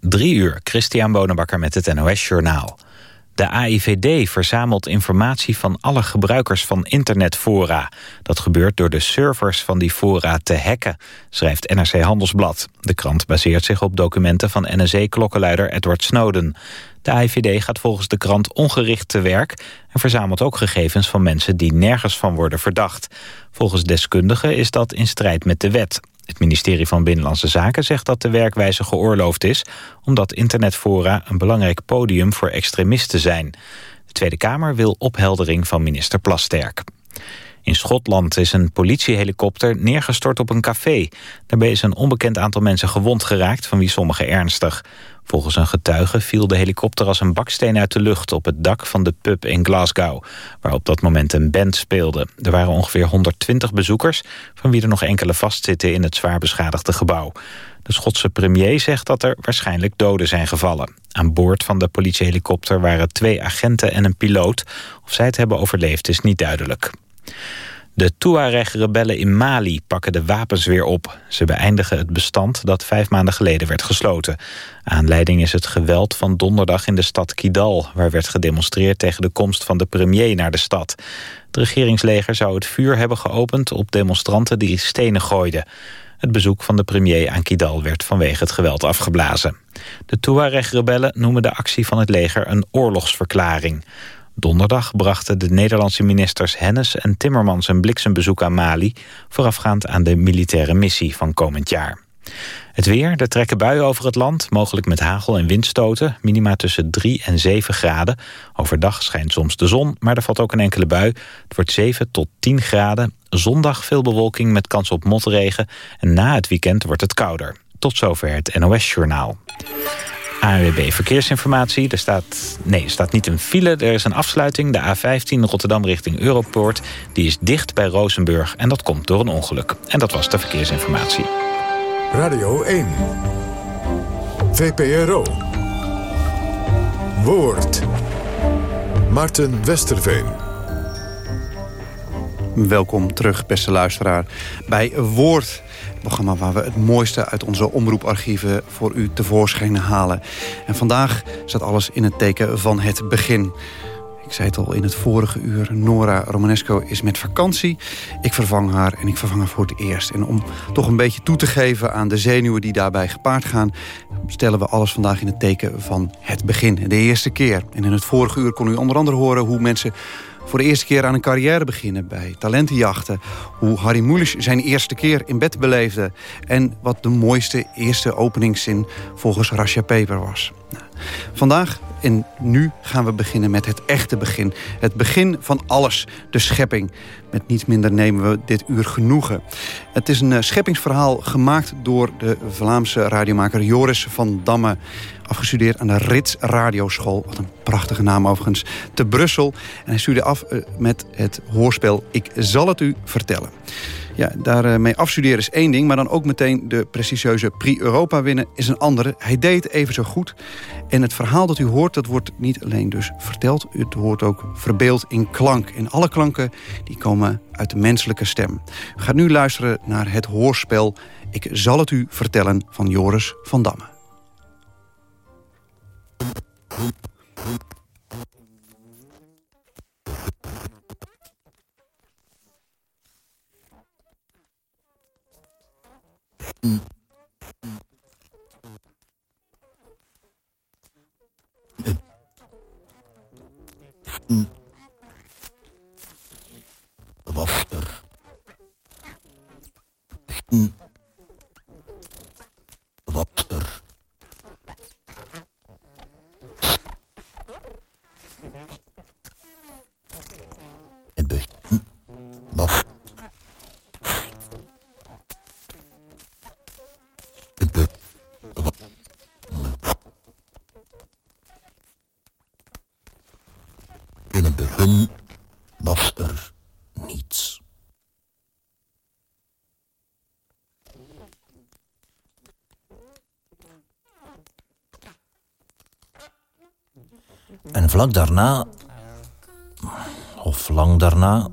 Drie uur, Christian Bonenbakker met het NOS Journaal. De AIVD verzamelt informatie van alle gebruikers van internetfora. Dat gebeurt door de servers van die fora te hacken, schrijft NRC Handelsblad. De krant baseert zich op documenten van NSE-klokkenluider Edward Snowden. De AIVD gaat volgens de krant ongericht te werk... en verzamelt ook gegevens van mensen die nergens van worden verdacht. Volgens deskundigen is dat in strijd met de wet. Het ministerie van Binnenlandse Zaken zegt dat de werkwijze geoorloofd is... omdat internetfora een belangrijk podium voor extremisten zijn. De Tweede Kamer wil opheldering van minister Plasterk. In Schotland is een politiehelikopter neergestort op een café. Daarbij is een onbekend aantal mensen gewond geraakt, van wie sommigen ernstig. Volgens een getuige viel de helikopter als een baksteen uit de lucht... op het dak van de pub in Glasgow, waar op dat moment een band speelde. Er waren ongeveer 120 bezoekers, van wie er nog enkele vastzitten... in het zwaar beschadigde gebouw. De Schotse premier zegt dat er waarschijnlijk doden zijn gevallen. Aan boord van de politiehelikopter waren twee agenten en een piloot. Of zij het hebben overleefd is niet duidelijk. De Tuareg-rebellen in Mali pakken de wapens weer op. Ze beëindigen het bestand dat vijf maanden geleden werd gesloten. Aanleiding is het geweld van donderdag in de stad Kidal... waar werd gedemonstreerd tegen de komst van de premier naar de stad. Het regeringsleger zou het vuur hebben geopend op demonstranten die stenen gooiden. Het bezoek van de premier aan Kidal werd vanwege het geweld afgeblazen. De Tuareg-rebellen noemen de actie van het leger een oorlogsverklaring... Donderdag brachten de Nederlandse ministers Hennis en Timmermans een bliksembezoek aan Mali... voorafgaand aan de militaire missie van komend jaar. Het weer, er trekken buien over het land, mogelijk met hagel en windstoten. Minima tussen 3 en 7 graden. Overdag schijnt soms de zon, maar er valt ook een enkele bui. Het wordt 7 tot 10 graden. Zondag veel bewolking met kans op motregen. En na het weekend wordt het kouder. Tot zover het NOS-journaal. ANWB Verkeersinformatie. Er staat, nee, er staat niet een file. Er is een afsluiting. De A15 Rotterdam richting Europoort. Die is dicht bij Rozenburg. En dat komt door een ongeluk. En dat was de verkeersinformatie. Radio 1. VPRO. Woord. Marten Westerveen. Welkom terug, beste luisteraar, bij Woord programma waar we het mooiste uit onze omroeparchieven voor u tevoorschijn halen. En vandaag staat alles in het teken van het begin. Ik zei het al in het vorige uur, Nora Romanesco is met vakantie. Ik vervang haar en ik vervang haar voor het eerst. En om toch een beetje toe te geven aan de zenuwen die daarbij gepaard gaan... stellen we alles vandaag in het teken van het begin, de eerste keer. En in het vorige uur kon u onder andere horen hoe mensen voor de eerste keer aan een carrière beginnen bij talentenjachten. Hoe Harry Mulisch zijn eerste keer in bed beleefde. En wat de mooiste eerste openingszin volgens Rasha Peper was. Vandaag en nu gaan we beginnen met het echte begin. Het begin van alles, de schepping. Met niets minder nemen we dit uur genoegen. Het is een eh, scheppingsverhaal gemaakt door de Vlaamse radiomaker Joris van Damme afgestudeerd aan de Rits Radioschool. Wat een prachtige naam overigens. Te Brussel. En hij stuurde af eh, met het hoorspel Ik zal het u vertellen. Ja, daarmee afstuderen is één ding, maar dan ook meteen de prestigieuze Prix Europa winnen is een andere. Hij deed even zo goed. En het verhaal dat u hoort, dat wordt niet alleen dus verteld, het wordt ook verbeeld in klank. En alle klanken die komen uit de menselijke stem. Gaat nu luisteren naar het hoorspel Ik zal het u vertellen van Joris van Damme. Mm. Vlak daarna, of lang daarna,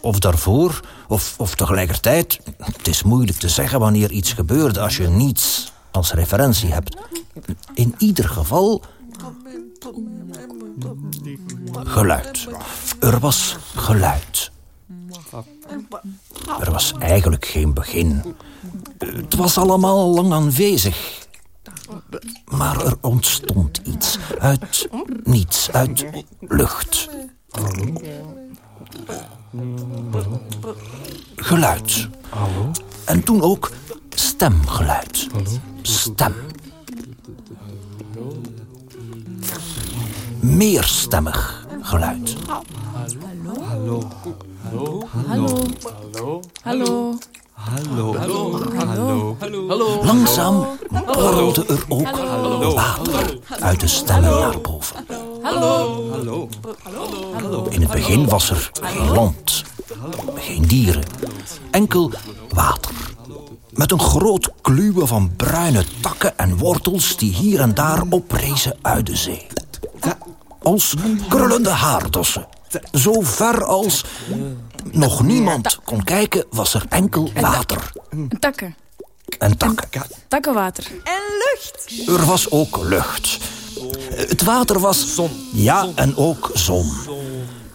of daarvoor, of, of tegelijkertijd... het is moeilijk te zeggen wanneer iets gebeurde als je niets als referentie hebt. In ieder geval... Geluid. Er was geluid. Er was eigenlijk geen begin. Het was allemaal lang aanwezig. Maar er ontstond iets. Uit niets, uit lucht. Geluid. En toen ook stemgeluid. Stem. Meerstemmig geluid. Hallo. Hallo. Hallo. Hallo. Hallo. Hallo. Langzaam borrelde er ook water uit de stemmen naar boven. Hallo. In het begin was er geen land, geen dieren, enkel water. Met een groot kluwen van bruine takken en wortels die hier en daar oprezen uit de zee. Als krullende haardossen. Zo ver als nog niemand kon kijken was er enkel water En takken. en takken. Takkenwater. En lucht. Er was ook lucht. Het water was... Zon. Ja, en ook zon.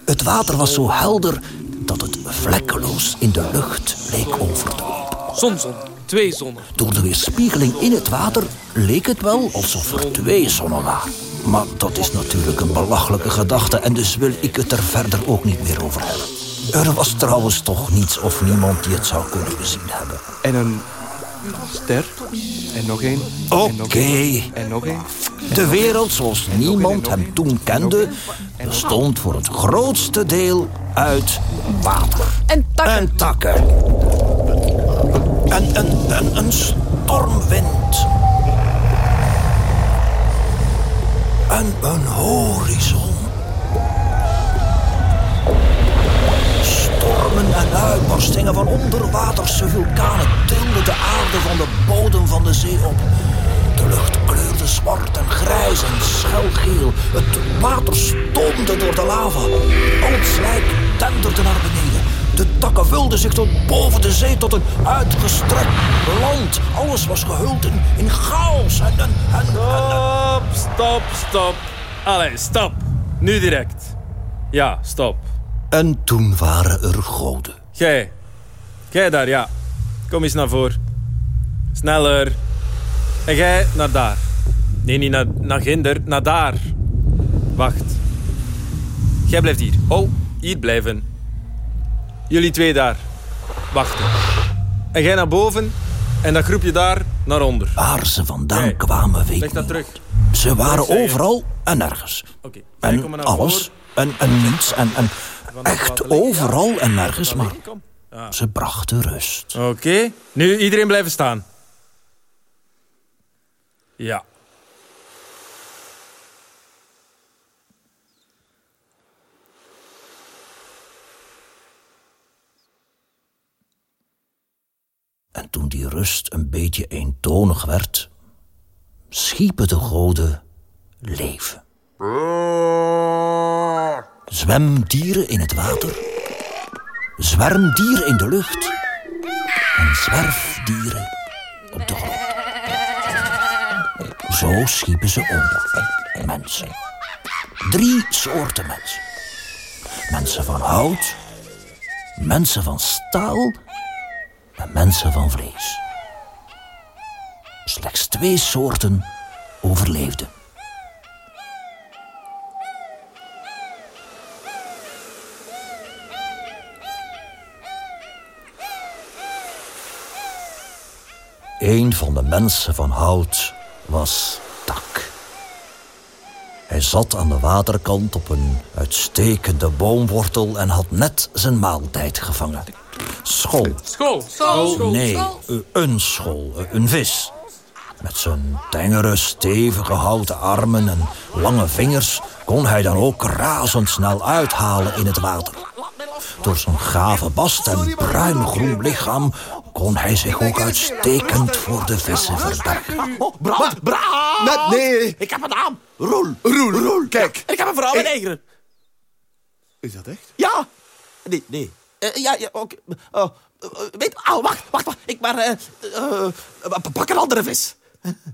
Het water was zo helder dat het vlekkeloos in de lucht leek over te lopen. Zon, zon. Twee zonnen. Door de weerspiegeling in het water leek het wel alsof er twee zonnen waren. Maar dat is natuurlijk een belachelijke gedachte en dus wil ik het er verder ook niet meer over hebben. Er was trouwens toch niets of niemand die het zou kunnen gezien hebben. En een ster. En nog één. En nog Oké. En nog één. De wereld zoals niemand hem toen kende, bestond voor het grootste deel uit water. En takken. En takken. En een, een, een stormwind. En een horizon. Stormen en uitbarstingen van onderwaterse vulkanen tilden de aarde van de bodem van de zee op. De lucht kleurde zwart en grijs en schelgeel. Het water stoomde door de lava. Al het slijk denderde naar beneden. De takken vulden zich tot boven de zee, tot een uitgestrekt land. Alles was gehuld in, in chaos en Stop, stop, stop. Allee, stop. Nu direct. Ja, stop. En toen waren er goden. Jij. Jij daar, ja. Kom eens naar voor. Sneller. En jij naar daar. Nee, niet naar, naar ginder, naar daar. Wacht. Jij blijft hier. Oh, hier blijven. Jullie twee daar. Wachten. En jij naar boven. En dat groepje daar naar onder. Waar ze vandaan kwamen, weet Leg dat terug. Ze waren overal en. Jij komt En naar alles voren. en, en niets en, en echt overal en nergens, maar ze brachten rust. Oké. Nu iedereen blijven staan. Ja. En toen die rust een beetje eentonig werd, schiepen de goden leven. Zwemdieren in het water, zwermdieren in de lucht en zwerfdieren op de grond. Zo schiepen ze ook mensen. Drie soorten mensen. Mensen van hout, mensen van staal en mensen van vlees. Slechts twee soorten overleefden. Een van de mensen van hout was Tak. Hij zat aan de waterkant op een uitstekende boomwortel en had net zijn maaltijd gevangen. School. School. School. Nee, een school, een vis. Met zijn tengere, stevige houten armen en lange vingers kon hij dan ook razendsnel uithalen in het water. Door zijn gave bast en bruin-groen lichaam kon hij zich ook uitstekend voor de vissen verbergen. Oh, brand, brand! Nee. Ik heb een naam. Roel. Roel, Roel, kijk. Ik heb een vrouw in Egeren. Is dat echt? Ja. Nee, nee. Eh, ja, ja, oké. Oh, eh, weet, oh, wacht, wacht, wacht. Ik maar, eh, eh, eh, pak een andere vis.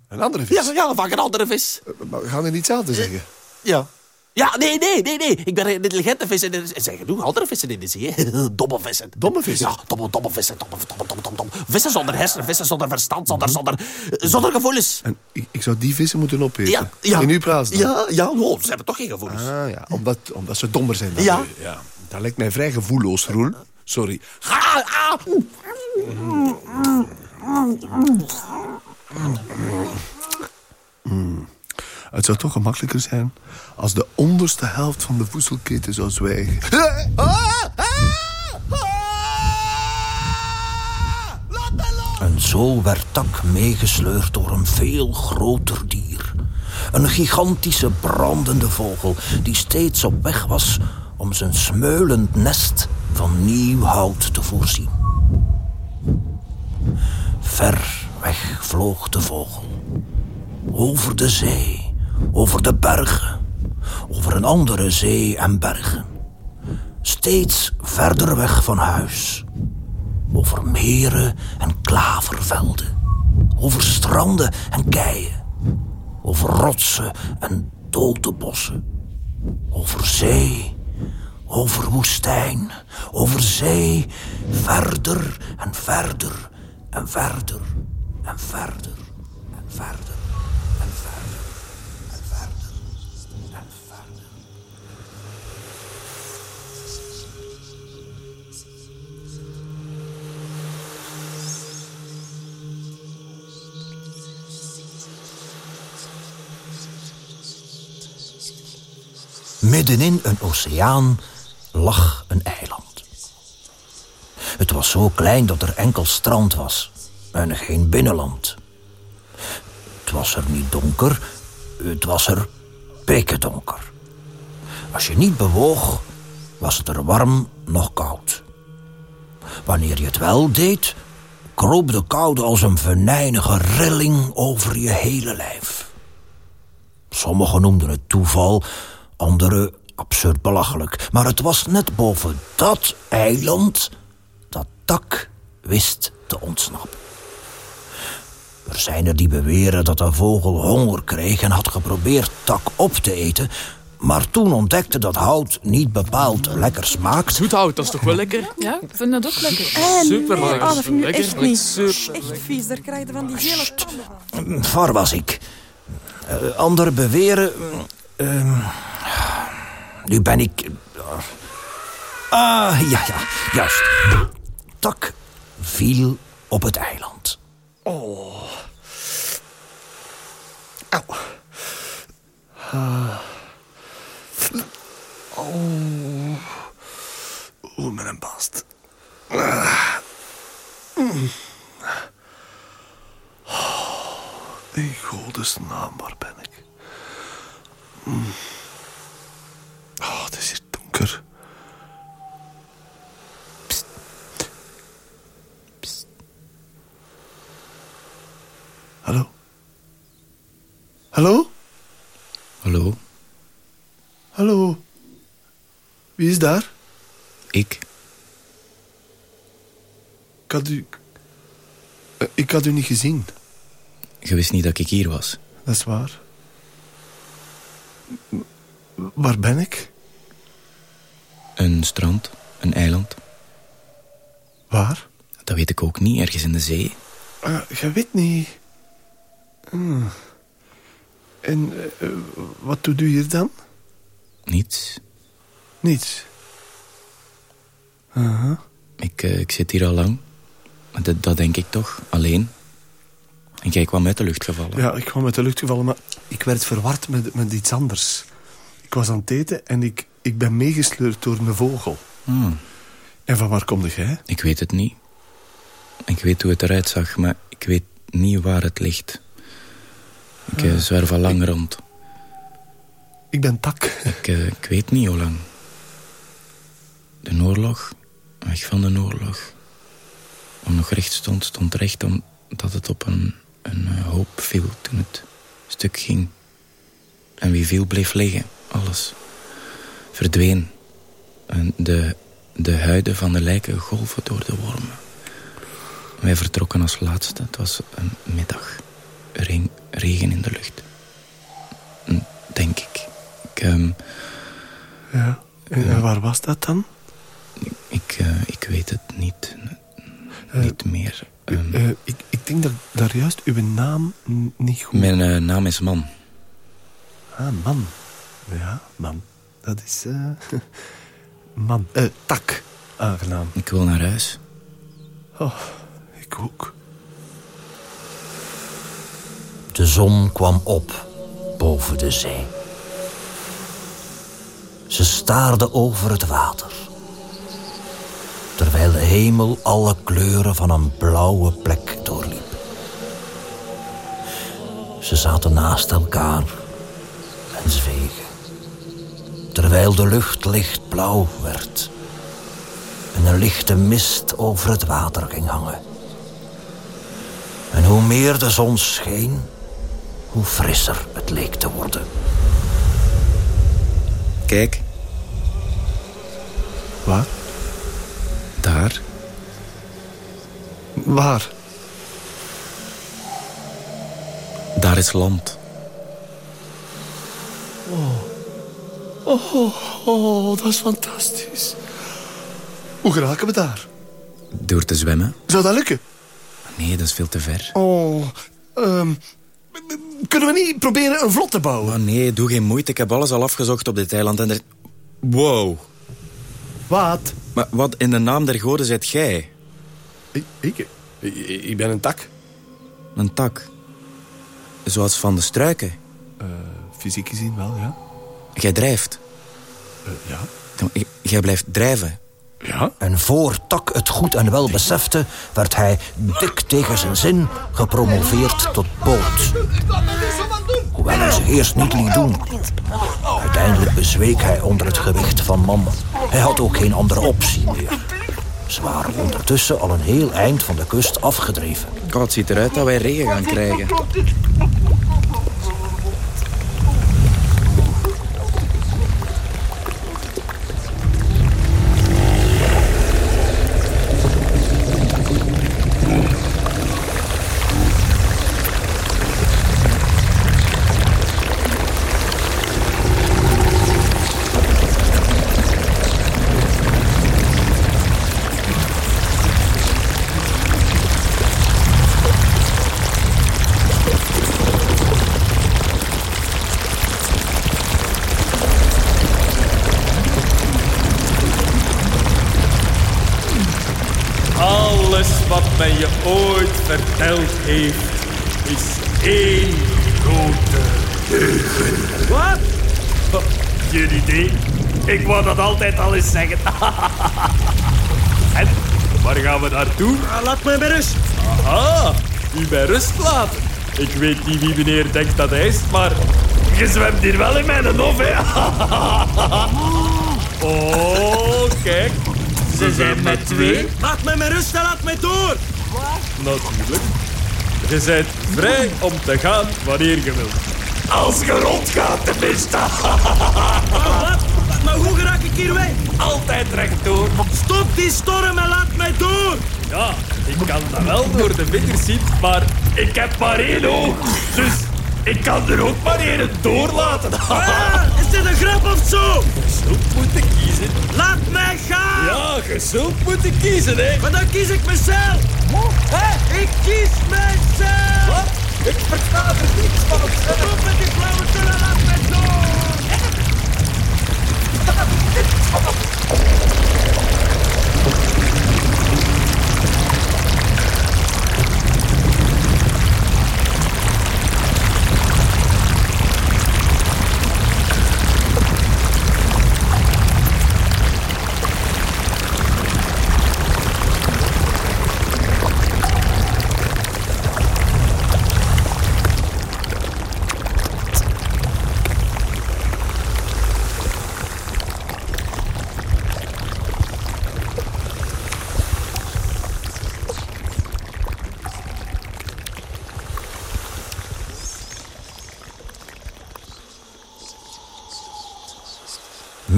Een andere vis? Ja, ja vaak een andere vis. Maar we gaan er niets aan te zeggen. Ja. Ja, nee, nee, nee, nee. Ik ben een intelligente vis. En er zijn genoeg andere vissen in de zee. hè. Domme vissen. Domme vissen? Ja, domme, domme vissen. Domme, domme, domme, domme, domme. Vissen zonder hersenen, vissen zonder verstand, zonder, zonder, zonder gevoelens. En ik, ik zou die vissen moeten opeten. Ja, ja. In uw dan? Ja, ja, oh, ze hebben toch geen gevoelens. Ah, ja. Omdat, omdat ze dommer zijn dan Ja. u. ja. Dat lijkt mij vrij gevoelloos, Roel. Sorry. Ah, ah. Het zou toch gemakkelijker zijn als de onderste helft van de voedselketen zou zwijgen. En zo werd Tak meegesleurd door een veel groter dier. Een gigantische brandende vogel die steeds op weg was om zijn smeulend nest van nieuw hout te voorzien. Ver weg vloog de vogel. Over de zee, over de bergen, over een andere zee en bergen. Steeds verder weg van huis. Over meren en klavervelden. Over stranden en keien. Over rotsen en dode bossen. Over zee, over woestijn, over zee. Verder en verder en verder en verder en verder Middenin een oceaan lag een eiland. Het was zo klein dat er enkel strand was en geen binnenland. Het was er niet donker, het was er pikkendonker. Als je niet bewoog, was het er warm nog koud. Wanneer je het wel deed, kroop de koude als een venijnige rilling over je hele lijf. Sommigen noemden het toeval, anderen absurd belachelijk. Maar het was net boven dat eiland dat Tak wist te ontsnappen. Er zijn er die beweren dat de vogel honger kreeg en had geprobeerd Tak op te eten... maar toen ontdekte dat hout niet bepaald lekker smaakt... Zoethout, dat is toch wel lekker? Ja, ik vind dat ook lekker. Super nee, lekker. oh, dat vind ik Lekker, echt niet. super. Echt vies, daar krijg je van die gele tanden van. Was ik? Eh, anderen beweren... eh, ehm, nu ben ik... Ah, ja, ja, juist. Tak viel op het eiland. Oeh, met een bast. Ah. Mm. Oh, in waar ben ik? Mm. Oh, het is hier donker. Psst. Psst. Hallo? Hallo? Hallo, Hallo? Wie is daar? Ik. Ik had u... Ik had u niet gezien. Je wist niet dat ik hier was. Dat is waar. Waar ben ik? Een strand, een eiland. Waar? Dat weet ik ook niet, ergens in de zee. Ah, je weet niet. Hmm. En eh, wat doet u hier dan? Niets. Niets. Aha. Ik, eh, ik zit hier al lang. Maar Dat, dat denk ik toch, alleen. En jij kwam uit de lucht gevallen. Ja, ik kwam uit de lucht gevallen, maar ik werd verward met, met iets anders. Ik was aan het eten en ik, ik ben meegesleurd door een vogel. Hmm, En van waar kom jij? ik weet het niet. Ik weet hoe het eruit zag, maar ik weet niet waar het ligt. Ik eh, zwerf al lang rond. Ik ben Tak. Ik, eh, ik weet niet hoe lang. De oorlog, weg van de oorlog. Om nog recht stond, stond recht omdat het op een, een eh, hoop viel toen het stuk ging. En wie viel bleef liggen, alles. Verdween. En de, de huiden van de lijken golven door de wormen. Wij vertrokken als laatste. Het was een middag. Hing regen in de lucht. Denk ik. ik ehm, Ja. En waar was dat dan? Ik, weet het niet, Eh, niet meer. Ehm, Eh, ik, ik denk dat daar juist uw naam niet goed... mijn eh, naam is Man. Ah, man. Ja, man. Dat is... eh, man. Eh, tak. Aangenaam. Ik wil naar huis. Oh, ik ook. De zon kwam op boven de zee. Ze staarde over het water. Terwijl de hemel alle kleuren van een blauwe plek doorliep. Ze zaten naast elkaar en zwegen. Terwijl de lucht lichtblauw werd. En een lichte mist over het water ging hangen. En hoe meer de zon scheen, hoe frisser het leek te worden. Kijk, Waar? Waar? Daar is land. Oh, oh, dat is fantastisch. Hoe geraken we daar? Door te zwemmen? Zou dat lukken? Nee, dat is veel te ver. Oh, ehm, kunnen we niet proberen een vlot te bouwen? Oh nee, doe geen moeite. Ik heb alles al afgezocht op dit eiland en er... Wow. Wat? Maar wat in de naam der goden zijt jij? Ik, ik, ik, ik ben een tak. Een tak. Zoals van de struiken. Eh, fysiek gezien wel, ja. Jij drijft. Eh, ja. Jij blijft drijven. Ja? En voor Tak het goed en wel besefte, werd hij dik tegen zijn zin gepromoveerd tot boot. Hoewel hij zich eerst niet liet doen. Uiteindelijk bezweek hij onder het gewicht van Mam. Hij had ook geen andere optie meer. Ze waren ondertussen al een heel eind van de kust afgedreven. Oh, het ziet eruit dat wij regen gaan krijgen. Dat altijd al eens zeggen. en, waar gaan we naartoe? Laat mij bij rust. Aha, u bij rust laten. Ik weet niet wie meneer denkt dat hij is, maar je zwemt hier wel in mijn hof, hè? oh, kijk. Ze zijn met twee. Laat mij met rust en laat mij door. Natuurlijk. Je bent vrij om te gaan wanneer je wilt. Als je rondgaat, tenminste. Wat? Hier weg? Altijd rechtdoor. Stop die storm en laat mij door. Ja, ik kan dat wel door de vingers zien, maar ik heb maar één oog. Dus ik kan er ook maar één doorlaten. Ah, is dit een grap of zo? Je zult moeten kiezen. Laat mij gaan. Ja, je zult moeten kiezen, hè. Maar dan kies ik mezelf. Hè? Ik kies mezelf. Wat? Ik versta er niets van. Stop met die flauwekul en 岡村。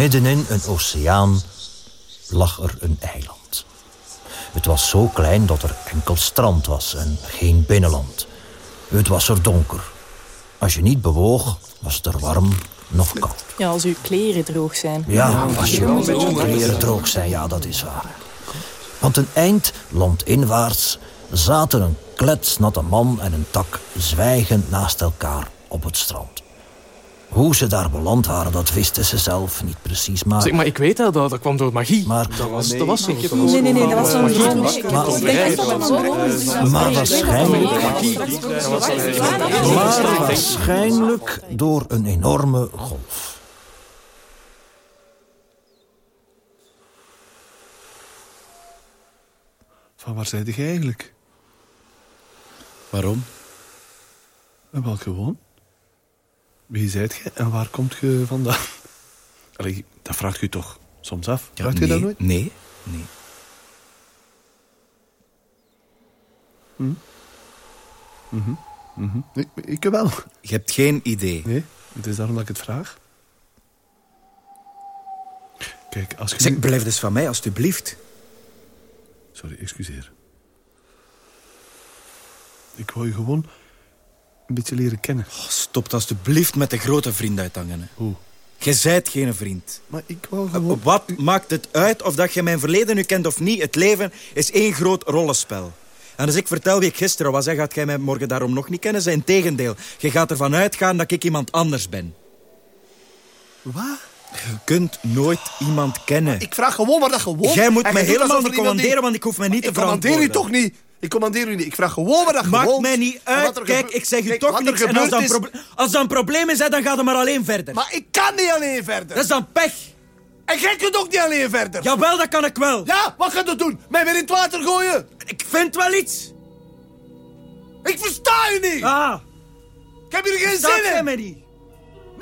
Middenin een oceaan lag er een eiland. Het was zo klein dat er enkel strand was en geen binnenland. Het was er donker, Als je niet bewoog, was het er warm nog koud. Ja, als uw kleren droog zijn. Ja, als je kleren droog zijn, ja, dat is waar. Want een eind landinwaarts zaten een kletsnatte man en een tak zwijgend naast elkaar op het strand. Hoe ze daar beland waren, dat wisten ze zelf niet precies, maar... Zeg, maar ik weet dat, dat, dat kwam door magie. Maar, dat was, dat was zo. Nee, nee, nee, dat was zo'n magie. Maar, maar waarschijnlijk... Maar waarschijnlijk door een enorme golf. Van waar zijde je eigenlijk? Waarom? En wel gewoon. Wie zijt je en waar komt je vandaan? Allee, dat vraagt u toch soms af? Ja, Vraagt nee, je dat nooit? Nee, nee. Mhm, mhm. Ik, ik wel. Je hebt geen idee. Nee, het is daarom dat ik het vraag. Kijk, als je... Zeg, blijf dus van mij, alstublieft. Sorry, excuseer. Ik wou je gewoon een beetje leren kennen. Oh, stop alstublieft met de grote vriend uithangen. hè. Hoe? Je zijt geen vriend. Maar ik wou gewoon... Wat maakt het uit of dat je mijn verleden nu kent of niet? Het leven is één groot rollenspel. En als ik vertel wie ik gisteren was, hè, gaat jij mij morgen daarom nog niet kennen. Zijn tegendeel. Je gaat ervan uitgaan dat ik iemand anders ben. Wat? Je kunt nooit iemand kennen. Ik vraag gewoon waar dat gewoon... Jij moet En mij je helemaal niet er die- commanderen, want ik hoef mij niet te Ik commandeer verantwoorden. u toch niet? Ik commandeer u niet. Ik vraag gewoon waar dat Maakt mij niet uit. Kijk, ik zeg u toch niks. En als dat, is- als dat een probleem is, dan gaat het maar alleen verder. Maar ik kan niet alleen verder. Dat is dan pech. En jij kunt ook niet alleen verder. Jawel, dat kan ik wel. Ja, wat gaat dat doen? Mij weer in het water gooien? Ik vind wel iets. Ik versta u niet. Ah, Ik heb hier geen staat zin in. mij niet?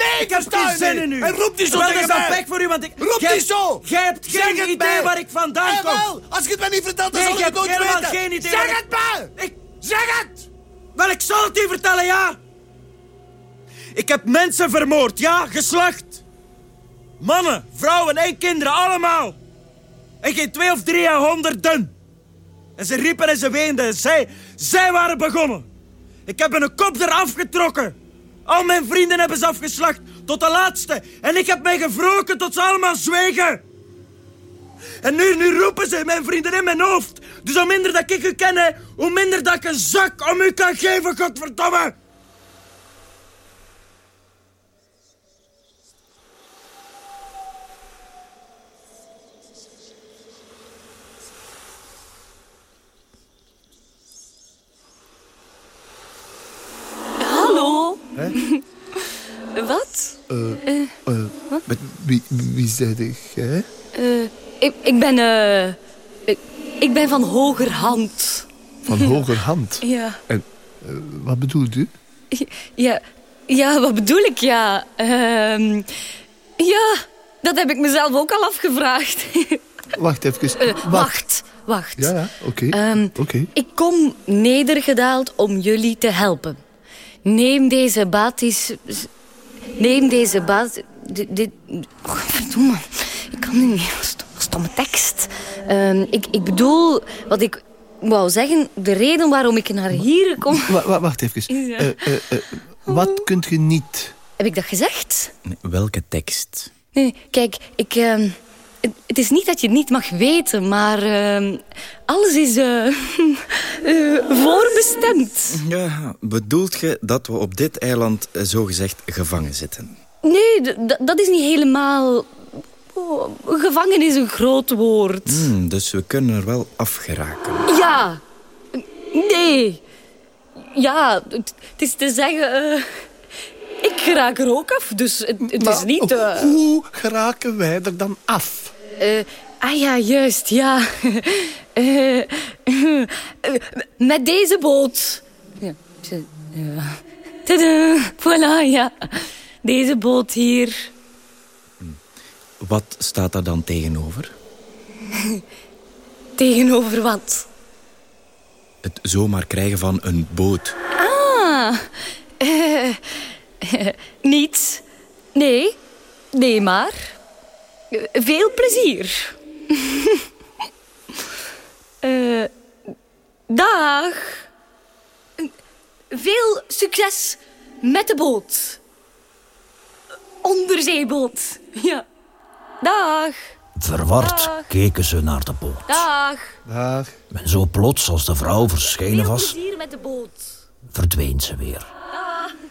Nee, Ik heb geen zin in u. En roep niet zo Wel, tegen dat is mij. voor u, want ik... Roep niet zo. Jij hebt geen idee mij. waar ik vandaan kom. wel, als je het mij niet vertelt, dan Nee, zal je ik het nooit helemaal weten. geen idee Zeg het mij. Ik... Zeg het. Wel, ik zal het u vertellen, ja. Ik heb mensen vermoord, ja, geslacht. Mannen, vrouwen en kinderen, allemaal. En geen twee of drie en honderden. En ze riepen en ze weenden. Zij, zij waren begonnen. Ik heb hun kop eraf getrokken. Al mijn vrienden hebben ze afgeslacht, tot de laatste. En ik heb mij gevroken tot ze allemaal zwegen. En nu, nu roepen ze mijn vrienden in mijn hoofd. Dus hoe minder dat ik u ken, hoe minder dat ik een zak om u kan geven, godverdomme. Hallo? Wat? Eh, Wie, wie zei jij? Eh, ik, ik ben... eh, ik, ik ben van Hogerhand. Van hogerhand. Ja. En eh, wat bedoelt u? Ja, ja wat bedoel ik? Ja, ehm, ja, dat heb ik mezelf ook al afgevraagd. Wacht even. Wat? wacht, wacht. Ja, ja, oké. Ehm, Oké. Ik kom nedergedaald om jullie te helpen. Neem deze batis... Neem deze batis... Dit... dit oh, verdomme. Ik kan nu niet. St- Stomme tekst. Ehm, ik, ik bedoel, wat ik wou zeggen... De reden waarom ik naar hier kom... Wa- wacht even. Ja. Eh, eh, eh, wat kunt je niet? Heb ik dat gezegd? Welke tekst? Nee, kijk, ik... ehm, het, het is niet dat je het niet mag weten, maar... ehm, alles is eh, eh, voorbestemd. Ja, bedoelt je dat we op dit eiland zogezegd gevangen zitten? Nee, dat is niet helemaal... Oh, gevangen is een groot woord. Hmm, dus we kunnen er wel afgeraken. Ja. Nee. Ja, het, is te zeggen... eh, ik raak er ook af, dus het, het is niet... eh, Hoe geraken wij er dan af? eh, ah ja, juist, ja. Met deze boot. Ja. Tadaa, voilà, ja. Deze boot hier. Wat staat daar dan tegenover? Tegenover wat? Het zomaar krijgen van een boot. Ah, niets. Nee, nee maar. Veel plezier. Eh, dag. Veel succes met de boot. Onderzeeboot. Ja. Dag. Verward Dag. keken ze naar de boot. Dag. Dag. En zo plots als de vrouw verschenen Veel was, plezier met de boot. verdween ze weer.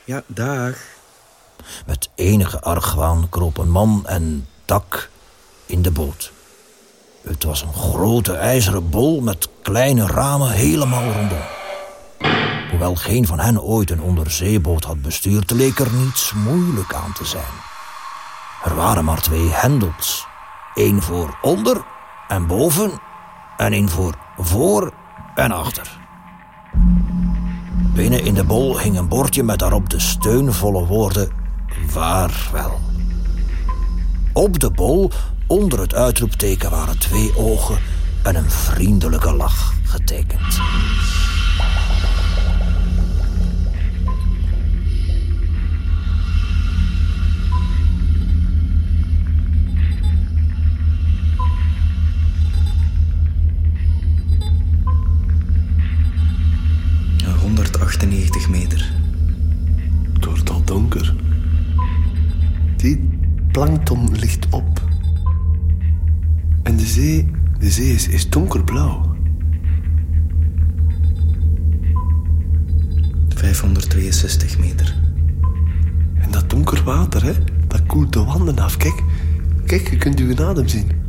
Ja, dag. Met enige argwaan kroop een man en dak in de boot. Het was een grote ijzeren bol met kleine ramen helemaal rondom. Hoewel geen van hen ooit een onderzeeboot had bestuurd, leek er niets moeilijk aan te zijn. Er waren maar twee hendels. één voor onder en boven en één voor voor en achter. Binnen in de bol hing een bordje met daarop de steunvolle woorden vaarwel. Op de bol, onder het uitroepteken, waren twee ogen en een vriendelijke lach getekend. 198 meter. Het wordt al donker. Die plankton ligt op. En de zee, de zee is, is donkerblauw. 562 meter. En dat donker water, hè, dat koelt de wanden af. Kijk, kijk, je kunt uw adem zien.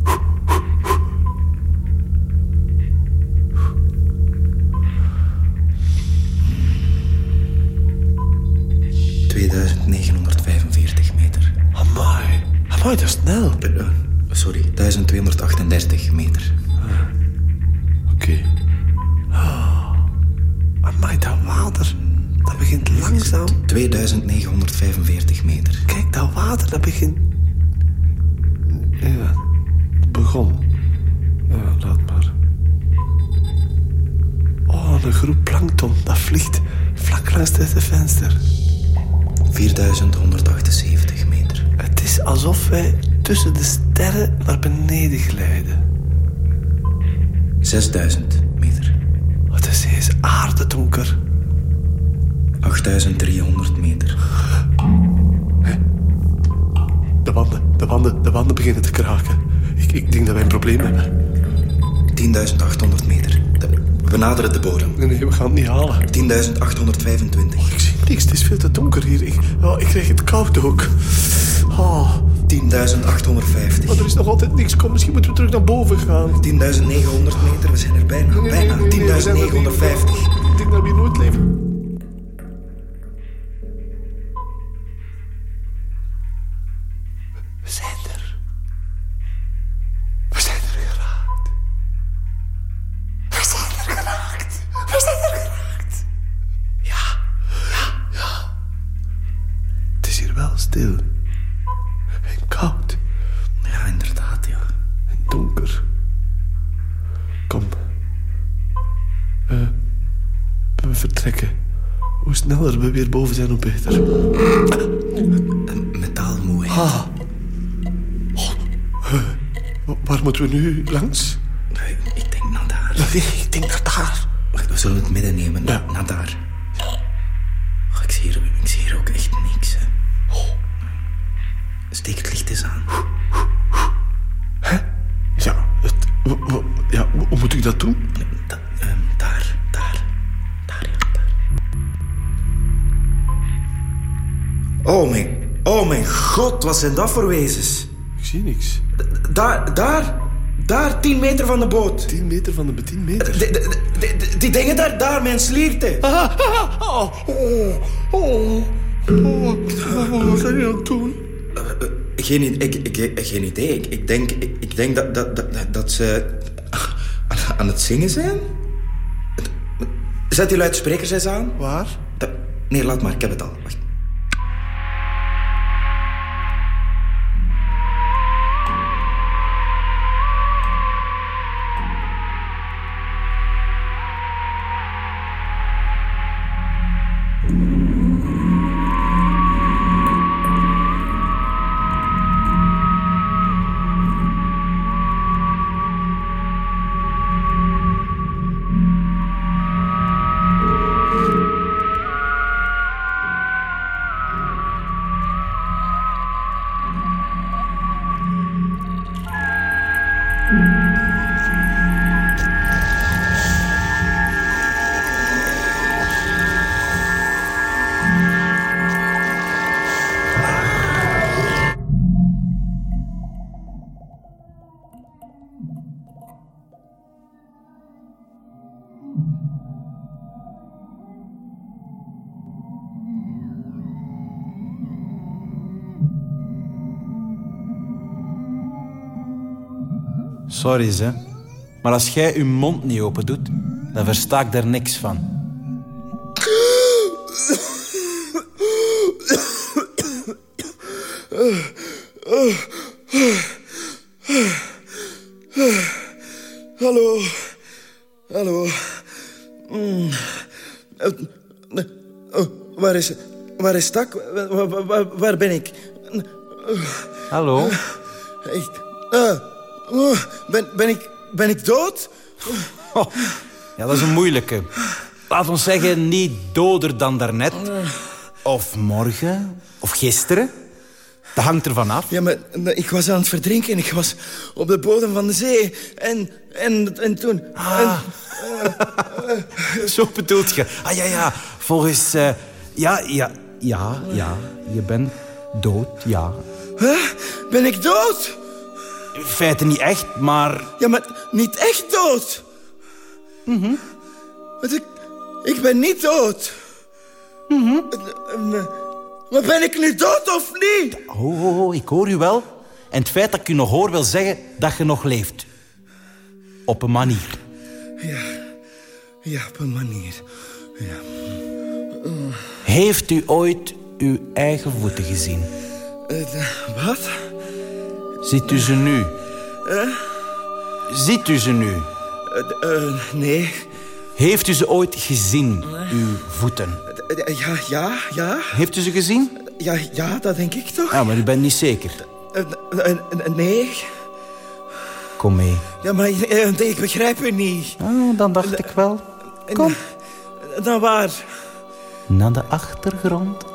2945 meter. Amai, amai, dat is snel. Sorry, 1238 meter. Oké. Oh, amai, dat water, dat begint langzaam. 2945 meter. Kijk, dat water, dat begint... Ja, wij tussen de sterren naar beneden glijden. 6000 meter. Wat is is aardedonker. 8300 meter. De wanden, de wanden, de wanden beginnen te kraken. Ik, ik denk dat wij een probleem hebben. 10.800 meter. We naderen de bodem. Nee, nee, we gaan het niet halen. 10.825. Ik zie niks, het is veel te donker hier. Ik, oh, ik krijg het koud ook. Oh, 10.850. maar er is nog altijd niks. Kom, misschien moeten we terug naar boven gaan. 10.900 meter. We zijn er bijna. Nee, bijna. nee, nee, we zijn er niet. 10.950. Ik denk dat we hier nooit leven. Boven zijn, beter. Een metaalmoeheid. Ah. Oh, wa- waar moeten we nu langs? Ik denk naar daar. Ik denk naar daar. We zullen het midden nemen. Ja. Naar daar. Wat zijn dat voor wezens? Ik zie niks. D- Daar, daar, daar, tien meter van de boot. 10 meter van de 10 meter. De- de- de- de- die dingen daar, daar, mijn slierte. Ah, ah, ah, oh, oh, oh, oh. Wat zijn jullie aan het doen? Geen, i- ik, ik, geen idee. Ik, ik denk, ik, ik denk dat, dat, dat, dat- ze aan, het zingen zijn. Zet die luidsprekers eens aan. Waar? Nee, laat maar. Ik heb het al. Sorry. Maar als jij je mond niet open doet, dan versta ik daar niks van. Hallo. Hallo. Mm. Eh, oh, waar is... Waar is Tak? Waar, waar- waar- waar ben ik? Hallo? Eh, oh, ben, ben, ik, ben ik dood? Ja, dat is een moeilijke. Laat ons zeggen, niet doder dan daarnet. Of morgen. Of gisteren. Dat hangt ervan af. Ja, maar ik was aan het verdrinken. Ik was op de bodem van de zee. En, en, en toen... Ah. Zo bedoelt je. Ah ja, ja. Volgens... eh, ja, ja, ja, ja. Je bent dood, ja. Huh? Ben ik dood? In feite niet echt, maar... Ja, maar niet echt dood. Want ik, ik ben niet dood. Eh, eh, Maar ben ik nu dood of niet? Oh, oh, oh, ik hoor u wel. En het feit dat ik u nog hoor wil zeggen dat je nog leeft. Op een manier. Ja, ja, op een manier. Heeft u ooit uw eigen voeten gezien? Eh, wat? Ziet u ze nu? Eh? Ziet u ze nu? Eh, nee. Heeft u ze ooit gezien, uw voeten? Ja, ja, ja. Heeft u ze gezien? Ja, ja, dat denk ik toch? Ja, maar u bent niet zeker. Nee. Kom mee. Ja, maar ik begrijp u niet. Ah, dan dacht ik wel. Kom. Dan waar? Naar de achtergrond.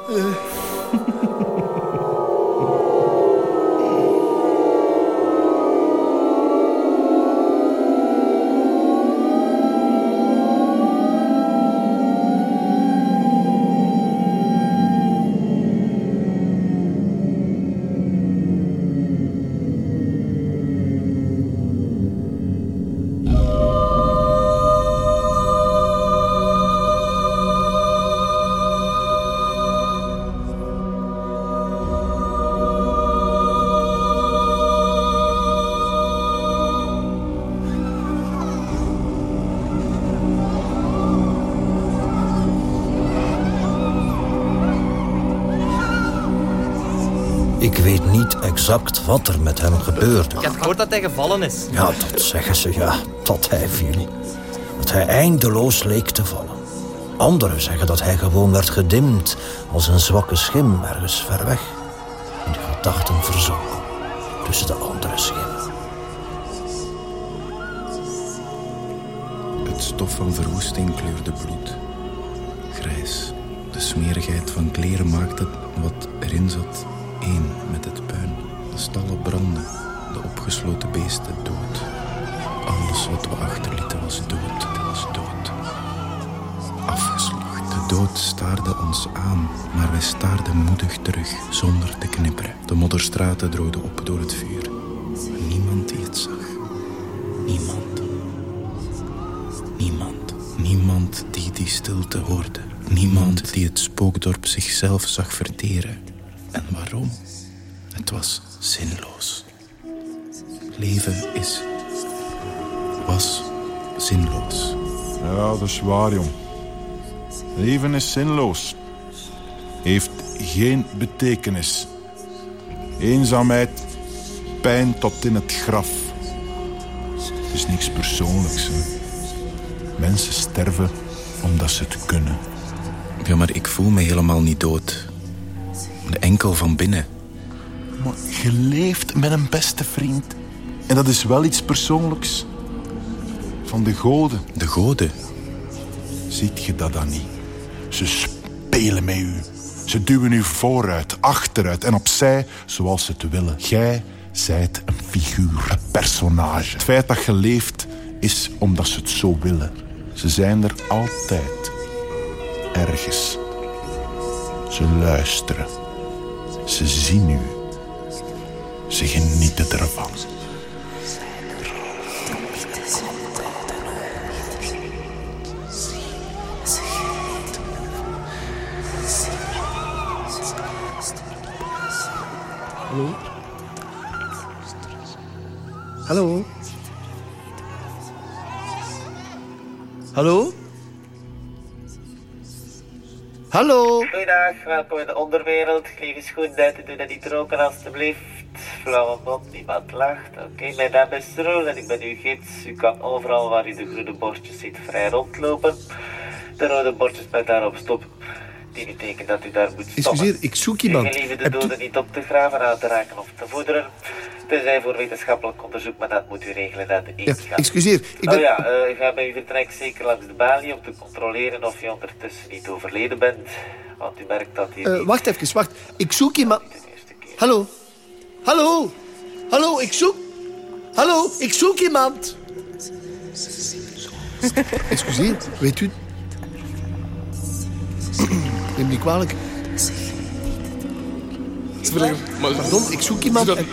Exact wat er met hem gebeurde. Ik heb gehoord dat hij gevallen is. Ja, dat zeggen ze, ja. Dat hij viel. Dat hij eindeloos leek te vallen. Anderen zeggen dat hij gewoon werd gedimd als een zwakke schim ergens ver weg. En die gedachten verzonk tussen de andere schimmen. Het stof van verwoesting kleurde bloed. Grijs. De smerigheid van kleren opgesloten beesten dood. Alles wat we achterlieten was dood, was dood. Afgeslacht. De dood staarde ons aan, maar wij staarden moedig terug, zonder te knipperen. De modderstraten droogden op door het vuur. Niemand die het zag. Niemand. Niemand. Niemand die die stilte hoorde. Niemand die het spookdorp zichzelf zag verteren. En waarom? Het was zinloos. Leven is... was zinloos. Ja, dat is waar, jong. Leven is zinloos. Heeft geen betekenis. Eenzaamheid, pijn tot in het graf. Het is niks persoonlijks. Hè. Mensen sterven omdat ze het kunnen. Ja, maar ik voel me helemaal niet dood. Enkel van binnen. Maar je leeft met een beste vriend. En dat is wel iets persoonlijks. Van de goden. De goden? Ziet je dat dan niet? Ze spelen met u. Ze duwen u vooruit, achteruit en opzij zoals ze het willen. Jij zijt een figuur, een personage. Het feit dat je leeft is omdat ze het zo willen. Ze zijn er altijd. Ergens. Ze luisteren. Ze zien u. Ze genieten ervan. Hallo? Hallo? Hallo? Hallo? Goeiedag, welkom in de onderwereld. Geef eens goed uit en doe dat niet roken alstublieft. Flauwe mond, niemand lacht. Oké, mijn naam is Roel en ik ben uw gids. U kan overal waar u de groene bordjes ziet vrij rondlopen. De rode bordjes met daarop stop die betekent dat u daar moet stoppen. Excuseer, ik zoek iemand. U gelieve de Hebt u- doden niet op te graven, aan te raken of te voederen. Tenzij voor wetenschappelijk onderzoek, maar dat moet u regelen aan de Ja, ingang. excuseer, ik Oh ben... ja, eh, ik ga bij uw vertrek zeker langs de balie om te controleren of je ondertussen niet overleden bent. Want u merkt dat hier Eh, wacht even, wacht. Ik zoek iemand... Hallo? Hallo? Hallo, ik zoek... Hallo, ik zoek iemand. Excuseer, weet u... Neem niet kwalijk. Pardon, ik zoek iemand. en-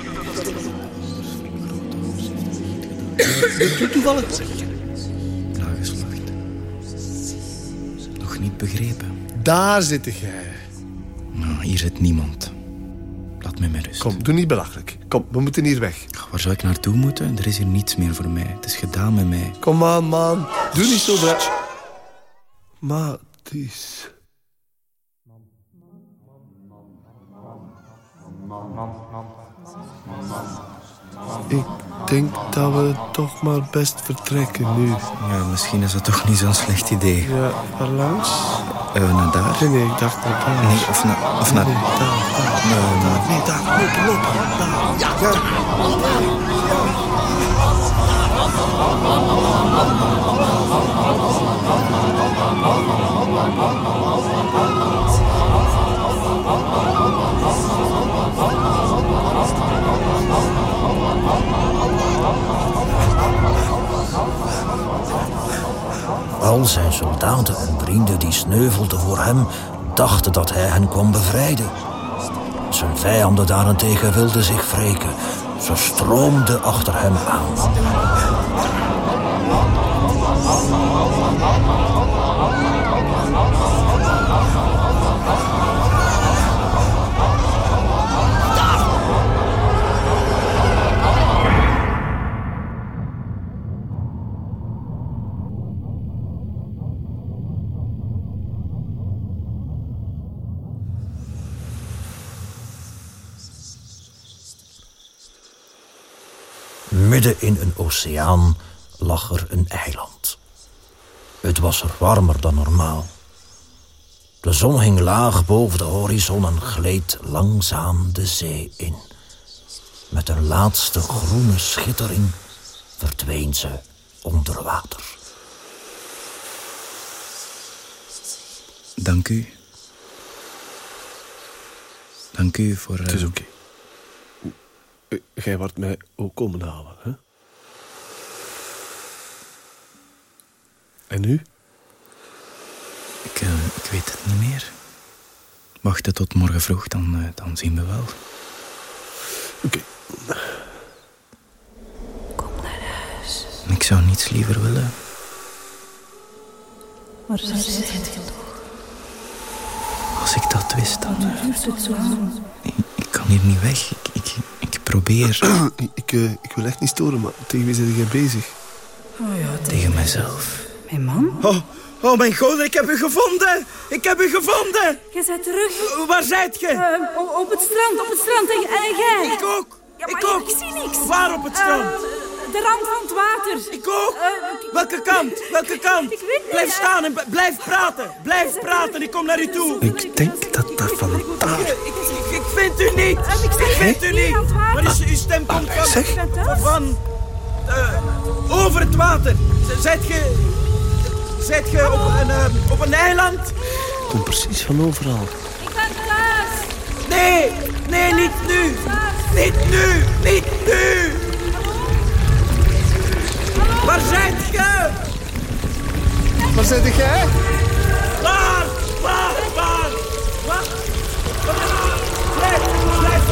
Weet u toevallig? Nageslacht. Nog niet begrepen. Daar zit jij. Nou, hier zit niemand. Laat mij met rust. Kom, doe niet belachelijk. Kom, we moeten hier weg. Waar zou ik naartoe moeten? Er is hier niets meer voor mij. Het is gedaan met mij. Kom aan, man. Doe niet zo bra... Maties. Ik denk dat we toch maar best vertrekken nu. Ja, misschien is dat toch niet zo'n slecht idee. Ja, waar langs? Eh, naar daar? Nee, nee, ik dacht naar daar. Nee, of naar... Of naar... Nee, daar, daar. Nee, daar. Nee, daar. Loop, loop. Daar. Ja, ja. Al zijn soldaten en vrienden die sneuvelden voor hem, dachten dat hij hen kwam bevrijden. Zijn vijanden daarentegen wilden zich wreken. Ze stroomden achter hem aan. Midden in een oceaan lag er een eiland. Het was er warmer dan normaal. De zon hing laag boven de horizon en gleed langzaam de zee in. Met een laatste groene schittering verdween ze onder water. Dank u. Dank u voor... Het is eh, oké. Jij wordt mij ook komen halen, hè? En nu? Ik, eh, ik weet het niet meer. Wachten tot morgen vroeg, dan, eh, dan zien we wel. Oké. Ik zou niets liever willen. Maar zij zit je toch? Als ik dat wist, dan... Het lang. Ik kan hier niet weg. Ik, ik probeer ik, eh, ik wil echt niet storen, maar tegen wie ben jij bezig? Oh ja, tegen mezelf. Mijn man? Oh, oh mijn god, ik heb u gevonden! Ik heb u gevonden! Je bent terug. Waar zijt je? Eh, op- het strand, op het strand. En, en jij? Ik ook! Ja, ik ook! Ik zie niks. Waar op het strand? Eh, de rand van het water. Ik ook! Welke kant? Welke kant? Ik weet niet. Blijf eh. staan en blijf praten! Blijf praten, ik kom naar u toe! Ik denk dat dat van daar... Ik, ik, ik vind u niet! Ik Ik vind u niet! Maar is, uw stem komt van... Zeg. Van... van eh, over het water! Zijt je... Zijt je op een, eh, op een eiland? Komt precies van overal. Ik ben thuis. Nee! Nee, niet nu! Niet nu! Niet nu! Waar zijt je? Waar zit jij? Waar? Waar? Waar?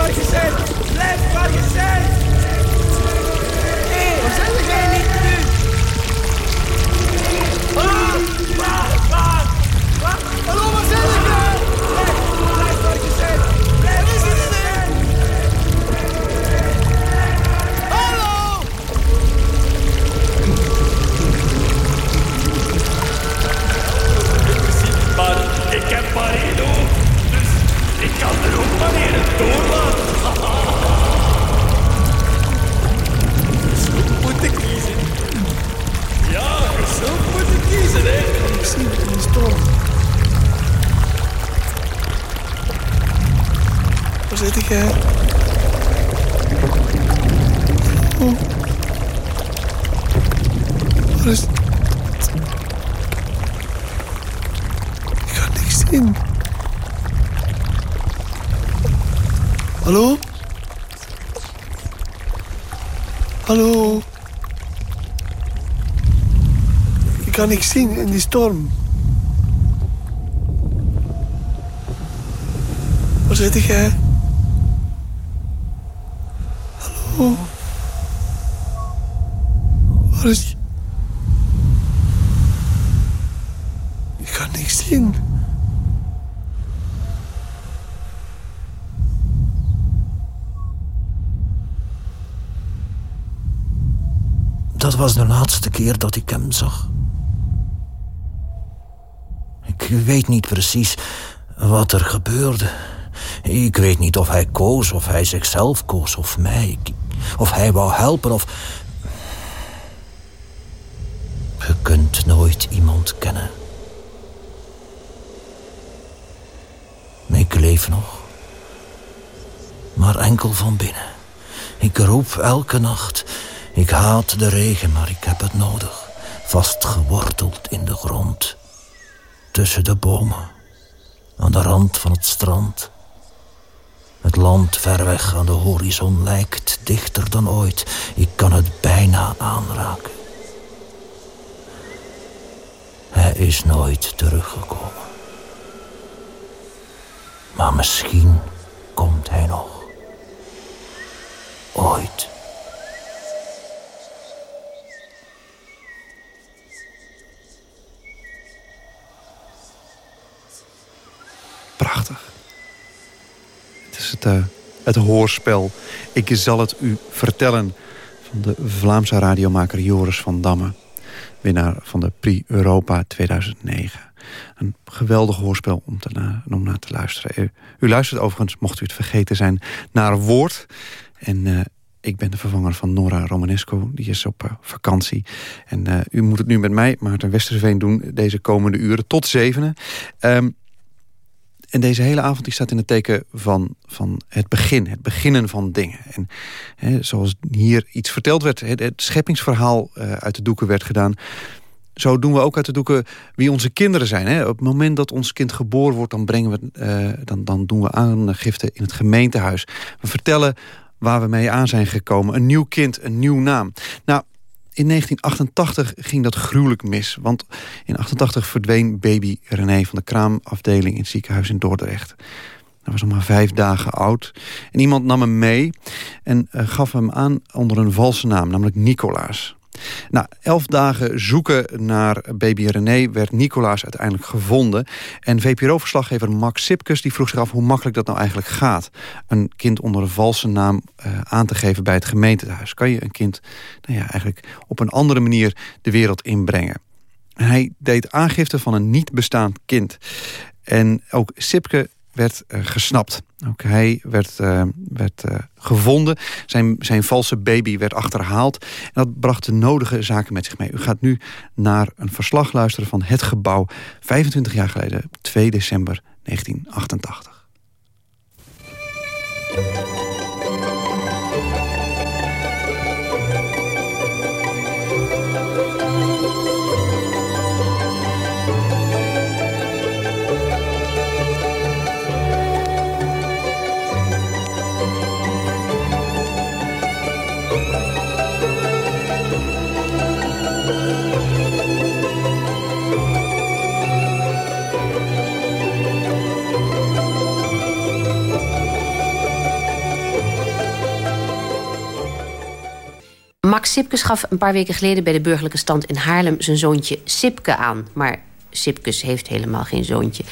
waar je bent! Blijf waar je bent! Wat niet doen. Ah, waar, waar? Waar? Hallo, waar zijn jullie? Blijf waar waar! Hallo! Maar ik heb dus ik kan er ook wanneer. is het hele ziekte storm. Waar zit ik, hè? Oh. Waar is... Ik kan niks zien. Hallo? Kan niks zien in die storm. Waar zit jij? Hallo? Waar is... Ik kan niks zien. Dat was de laatste keer dat ik hem zag. Weet niet precies wat er gebeurde. Ik weet niet of hij koos, of hij zichzelf koos, of mij. Of hij wou helpen, of... Je kunt nooit iemand kennen. Ik leef nog. Maar enkel van binnen. Ik roep elke nacht. Ik haat de regen, maar ik heb het nodig. Vastgeworteld in de grond. Tussen de bomen. Aan de rand van het strand. Het land ver weg aan de horizon lijkt dichter dan ooit. Ik kan het bijna aanraken. Hij is nooit teruggekomen. Maar misschien komt hij nog. Ooit. Prachtig. Het is het, eh, het hoorspel. Ik zal het u vertellen van de Vlaamse radiomaker Joris van Damme. Winnaar van de Prix Europa 2009. Een geweldig hoorspel om, te om naar te luisteren. U, luistert overigens, mocht u het vergeten zijn, naar Woord. En uh, ik ben de vervanger van Nora Romanesco. Die is op uh, vakantie. En u moet het nu met mij, Maarten Westerveen, doen deze komende uren tot zevenen. Um, en deze hele avond die staat in het teken van, van het begin. Het beginnen van dingen. En hè, zoals hier iets verteld werd. Het, het scheppingsverhaal uh, uit de doeken werd gedaan. Zo doen we ook uit de doeken wie onze kinderen zijn. Hè. Op het moment dat ons kind geboren wordt... dan, brengen we, uh, dan, dan doen we aangifte in het gemeentehuis. We vertellen waar we mee aan zijn gekomen. Een nieuw kind, een nieuw naam. Nou, in 1988 ging dat gruwelijk mis. Want in 88 verdween baby René van de kraamafdeling... in het ziekenhuis in Dordrecht. Hij was nog maar vijf dagen oud. En iemand nam hem mee en uh, gaf hem aan onder een valse naam, namelijk Nicolaas. Na elf dagen zoeken naar baby René werd Nicolaas uiteindelijk gevonden. En VPRO-verslaggever Max Sipkes die vroeg zich af hoe makkelijk dat nou eigenlijk gaat. Een kind onder een valse naam uh, aan te geven bij het gemeentehuis. Kan je een kind nou ja, eigenlijk op een andere manier de wereld inbrengen. Hij deed aangifte van een niet bestaand kind. En ook Sipke werd uh, gesnapt. Ook hij werd, uh, werd uh, gevonden. Zijn, zijn valse baby werd achterhaald. En dat bracht de nodige zaken met zich mee. U gaat nu naar een verslag luisteren van het gebouw... 25 jaar geleden, 2 december 1988. Max Sipkes gaf een paar weken geleden bij de burgerlijke stand in Haarlem zijn zoontje Sipke aan. Maar Sipkes heeft helemaal geen zoontje.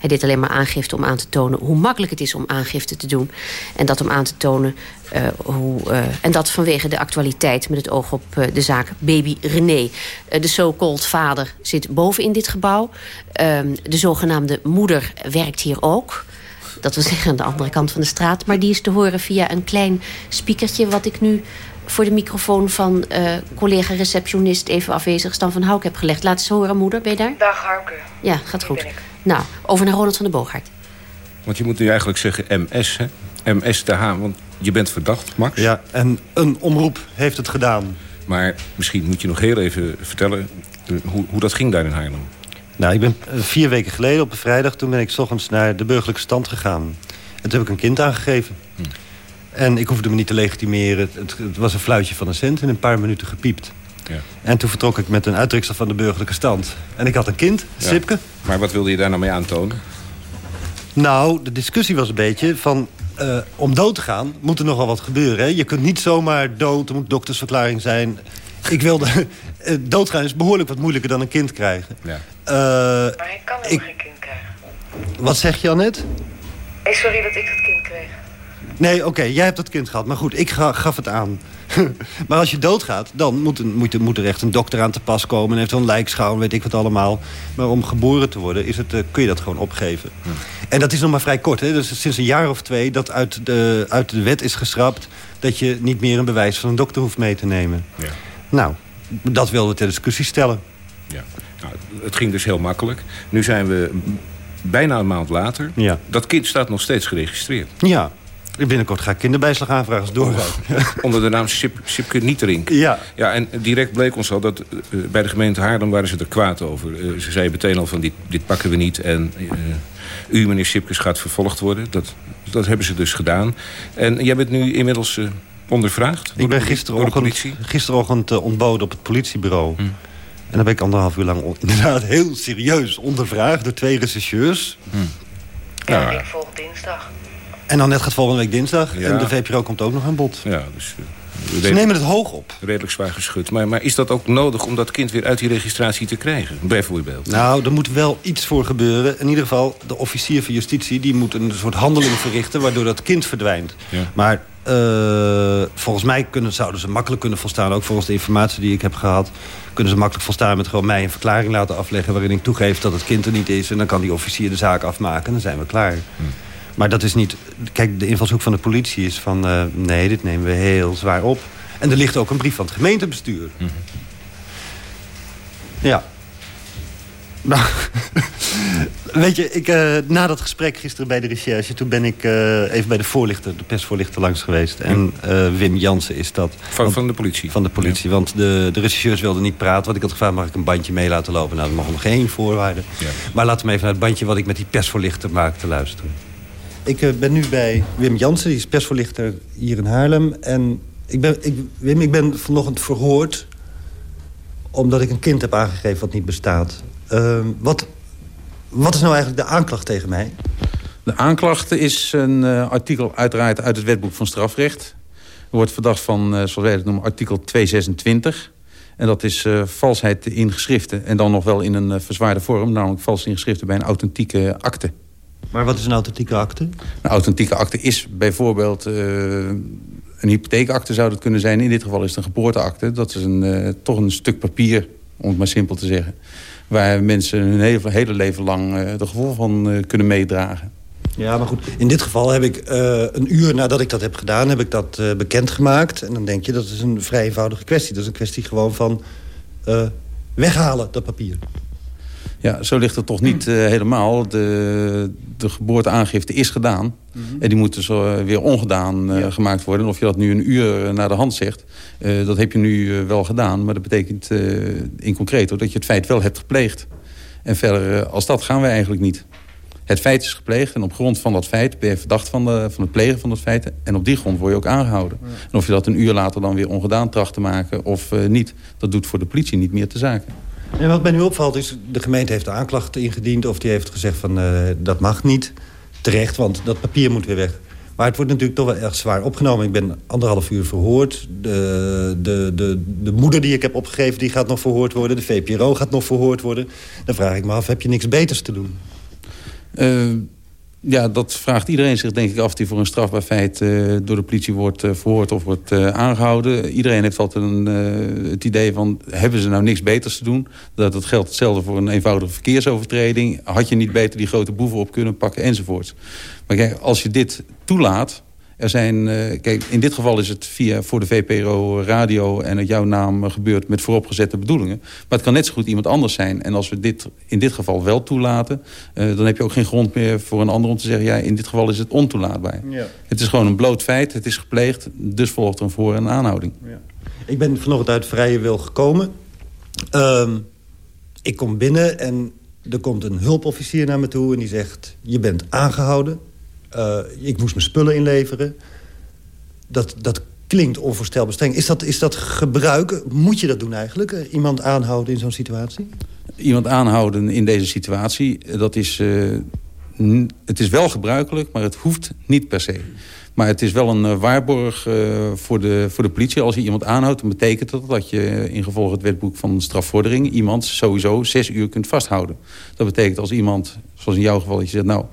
Hij deed alleen maar aangifte om aan te tonen hoe makkelijk het is om aangifte te doen. En dat om aan te tonen uh, hoe. Uh, en dat vanwege de actualiteit met het oog op uh, de zaak baby René. de so-called vader zit boven in dit gebouw. Ehm, de zogenaamde moeder werkt hier ook. Dat wil zeggen aan de andere kant van de straat. Maar die is te horen via een klein speakertje wat ik nu voor de microfoon van uh, collega-receptionist... even afwezig Stan van Houck heb gelegd. Laat eens horen, moeder. Ben je daar? Dag, Houke. Ja, gaat goed. Nou, over naar Ronald van de Boogaard. Want je moet nu eigenlijk zeggen MS, hè? MSTH, want je bent verdacht, Max. Ja, en een omroep heeft het gedaan. Maar misschien moet je nog heel even vertellen eh, hoe, hoe dat ging daar in Haarlem. Nou, ik ben eh, vier weken geleden op een vrijdag... toen ben ik 's ochtends naar de burgerlijke stand gegaan. En toen heb ik een kind aangegeven. En ik hoefde me niet te legitimeren. Het, het was een fluitje van een cent in een paar minuten gepiept. Ja. En toen vertrok ik met een uittreksel van de burgerlijke stand. En ik had een kind, Ja. Sipke. Maar wat wilde je daar nou mee aantonen? Nou, de discussie was een beetje van... eh, om dood te gaan moet er nogal wat gebeuren. Hè? Je kunt niet zomaar dood, er moet doktersverklaring zijn. Ik wilde... eh, doodgaan is behoorlijk wat moeilijker dan een kind krijgen. Ja. Eh, Maar ik kan helemaal geen kind krijgen. wat zeg je, Annette? Hey, sorry dat ik dat kind. Nee, oké, jij hebt dat kind gehad. Maar goed, ik ga- gaf het aan. maar als je doodgaat, dan moet, een, moet, er- moet er echt een dokter aan te pas komen... en heeft een lijkschouw, weet ik wat allemaal. Maar om geboren te worden, is het, eh, kun je dat gewoon opgeven. En dat is nog maar vrij kort. Hè? Dus sinds een jaar of twee dat uit de, uit de wet is geschrapt... dat je niet meer een bewijs van een dokter hoeft mee te nemen. Ja. Nou, dat wilden we ter discussie stellen. Ja. Nou, het ging dus heel makkelijk. Nu zijn we bijna een maand later. Ja. Dat kind staat nog steeds geregistreerd. Ja, binnenkort ga ik kinderbijslag aanvragen als het doorgaat. Onder de naam Sip, Sipke Nieterink. Ja. ja. En direct bleek ons al dat eh, bij de gemeente Haarlem waren ze er kwaad over. Eh, ze zeiden meteen al van dit, dit pakken we niet. En eh, u, meneer Sipkes, gaat vervolgd worden. Dat, dat hebben ze dus gedaan. En jij bent nu inmiddels ondervraagd? door Ik ben de- door de gisterochtend, politie? gisterochtend ontboden op het politiebureau. En dan ben ik anderhalf uur lang inderdaad heel serieus ondervraagd... door twee rechercheurs. Ja, ik volg dinsdag. En dan net gaat volgende week dinsdag. Ja. En de VPRO komt ook nog aan bod. Ja, dus... eh, Ze nemen het hoog op. Redelijk zwaar geschud. Maar, maar is dat ook nodig om dat kind weer uit die registratie te krijgen? Bijvoorbeeld. Nou, er moet wel iets voor gebeuren. In ieder geval, de officier van justitie... die moet een soort handeling verrichten... waardoor dat kind verdwijnt. Ja. Maar eh, volgens mij kunnen, zouden ze makkelijk kunnen volstaan... ook volgens de informatie die ik heb gehad... kunnen ze makkelijk volstaan met gewoon mij een verklaring laten afleggen... waarin ik toegeef dat het kind er niet is... en dan kan die officier de zaak afmaken en dan zijn we klaar. Maar dat is niet... Kijk, de invalshoek van de politie is van... eh, nee, dit nemen we heel zwaar op. En er ligt ook een brief van het gemeentebestuur. Ja. Nou, weet je, ik, eh, na dat gesprek gisteren bij de recherche... toen ben ik eh, even bij de voorlichter, de persvoorlichter langs geweest. En Wim Jansen is dat. Van, van de politie? Van de politie, want de, de rechercheurs wilden niet praten. Want ik had gevraagd, mag ik een bandje mee laten lopen? Nou, dat mag nog geen voorwaarde. Maar laten we even naar het bandje wat ik met die persvoorlichter maakte luisteren. Ik eh, ben nu bij Wim Jansen, die is persvoorlichter hier in Haarlem. En ik ben, ik, Wim, ik ben vanochtend verhoord... omdat ik een kind heb aangegeven wat niet bestaat. Ehm, wat, wat is nou eigenlijk de aanklacht tegen mij? De aanklacht is een eh, artikel uiteraard uit het wetboek van strafrecht. Er wordt verdacht van, eh, zoals wij het noemen, artikel 226. En dat is valsheid in geschriften. En dan nog wel in een verzwaarde vorm. Namelijk vals in geschriften bij een authentieke akte. Maar wat is een authentieke akte? Een authentieke akte is bijvoorbeeld... eh, een hypotheekakte zou dat kunnen zijn. In dit geval is het een geboorteakte. Dat is een, eh, toch een stuk papier, om het maar simpel te zeggen. Waar mensen hun hele, hele leven lang eh, de gevolgen van kunnen meedragen. Ja, maar goed. In dit geval heb ik een uur nadat ik dat heb gedaan... heb ik dat bekendgemaakt. En dan denk je, dat is een vrij eenvoudige kwestie. Dat is een kwestie gewoon van weghalen, dat papier. Ja, zo ligt het toch niet eh, helemaal. De, de geboorteaangifte is gedaan. En die moet dus eh, weer ongedaan eh, gemaakt worden. En of je dat nu een uur naar de hand zegt... dat heb je nu wel gedaan. Maar dat betekent in concreto dat je het feit wel hebt gepleegd. En verder als dat gaan we eigenlijk niet. Het feit is gepleegd en op grond van dat feit ben je verdacht van, de, van het plegen van dat feit. En op die grond word je ook aangehouden. En of je dat een uur later dan weer ongedaan tracht te maken of niet... dat doet voor de politie niet meer te zaken. En wat mij nu opvalt is, de gemeente heeft de aanklacht ingediend... of die heeft gezegd van, eh, dat mag niet. Terecht, want dat papier moet weer weg. Maar het wordt natuurlijk toch wel erg zwaar opgenomen. Ik ben anderhalf uur verhoord. De, de, de, de moeder die ik heb opgegeven, die gaat nog verhoord worden. De VPRO gaat nog verhoord worden. Dan vraag ik me af, heb je niks beters te doen? Eh, ja, dat vraagt iedereen zich denk ik af... die voor een strafbaar feit eh, door de politie wordt eh, verhoord of wordt eh, aangehouden. Iedereen heeft altijd een, het idee van... hebben ze nou niks beters te doen? Dat, dat geldt hetzelfde voor een eenvoudige verkeersovertreding. Had je niet beter die grote boeven op kunnen pakken enzovoorts. Maar kijk, als je dit toelaat... Er zijn, eh, kijk, in dit geval is het via voor de VPRO radio en uit jouw naam eh, gebeurd met vooropgezette bedoelingen. Maar het kan net zo goed iemand anders zijn. En als we dit in dit geval wel toelaten, eh, dan heb je ook geen grond meer voor een ander om te zeggen, ja, in dit geval is het ontoelaatbaar. Ja. Het is gewoon een bloot feit, het is gepleegd, dus volgt er een voor- en een aanhouding. Ik ben vanochtend uit vrije wil gekomen. Ehm, ik kom binnen en er komt een hulpofficier naar me toe... en die zegt, je bent aangehouden. Eh, ik moest mijn spullen inleveren. Dat, dat klinkt onvoorstelbaar streng. Is dat, is dat gebruik? Moet je dat doen eigenlijk? Eh, Iemand aanhouden in zo'n situatie? Iemand aanhouden in deze situatie, eh, dat is, het is wel gebruikelijk, maar het hoeft niet per se. Maar het is wel een waarborg voor, de, voor de politie. Als je iemand aanhoudt, dan betekent dat dat je in gevolg het wetboek van strafvordering... iemand sowieso zes uur kunt vasthouden. Dat betekent als iemand, zoals in jouw geval, dat je zegt... nou,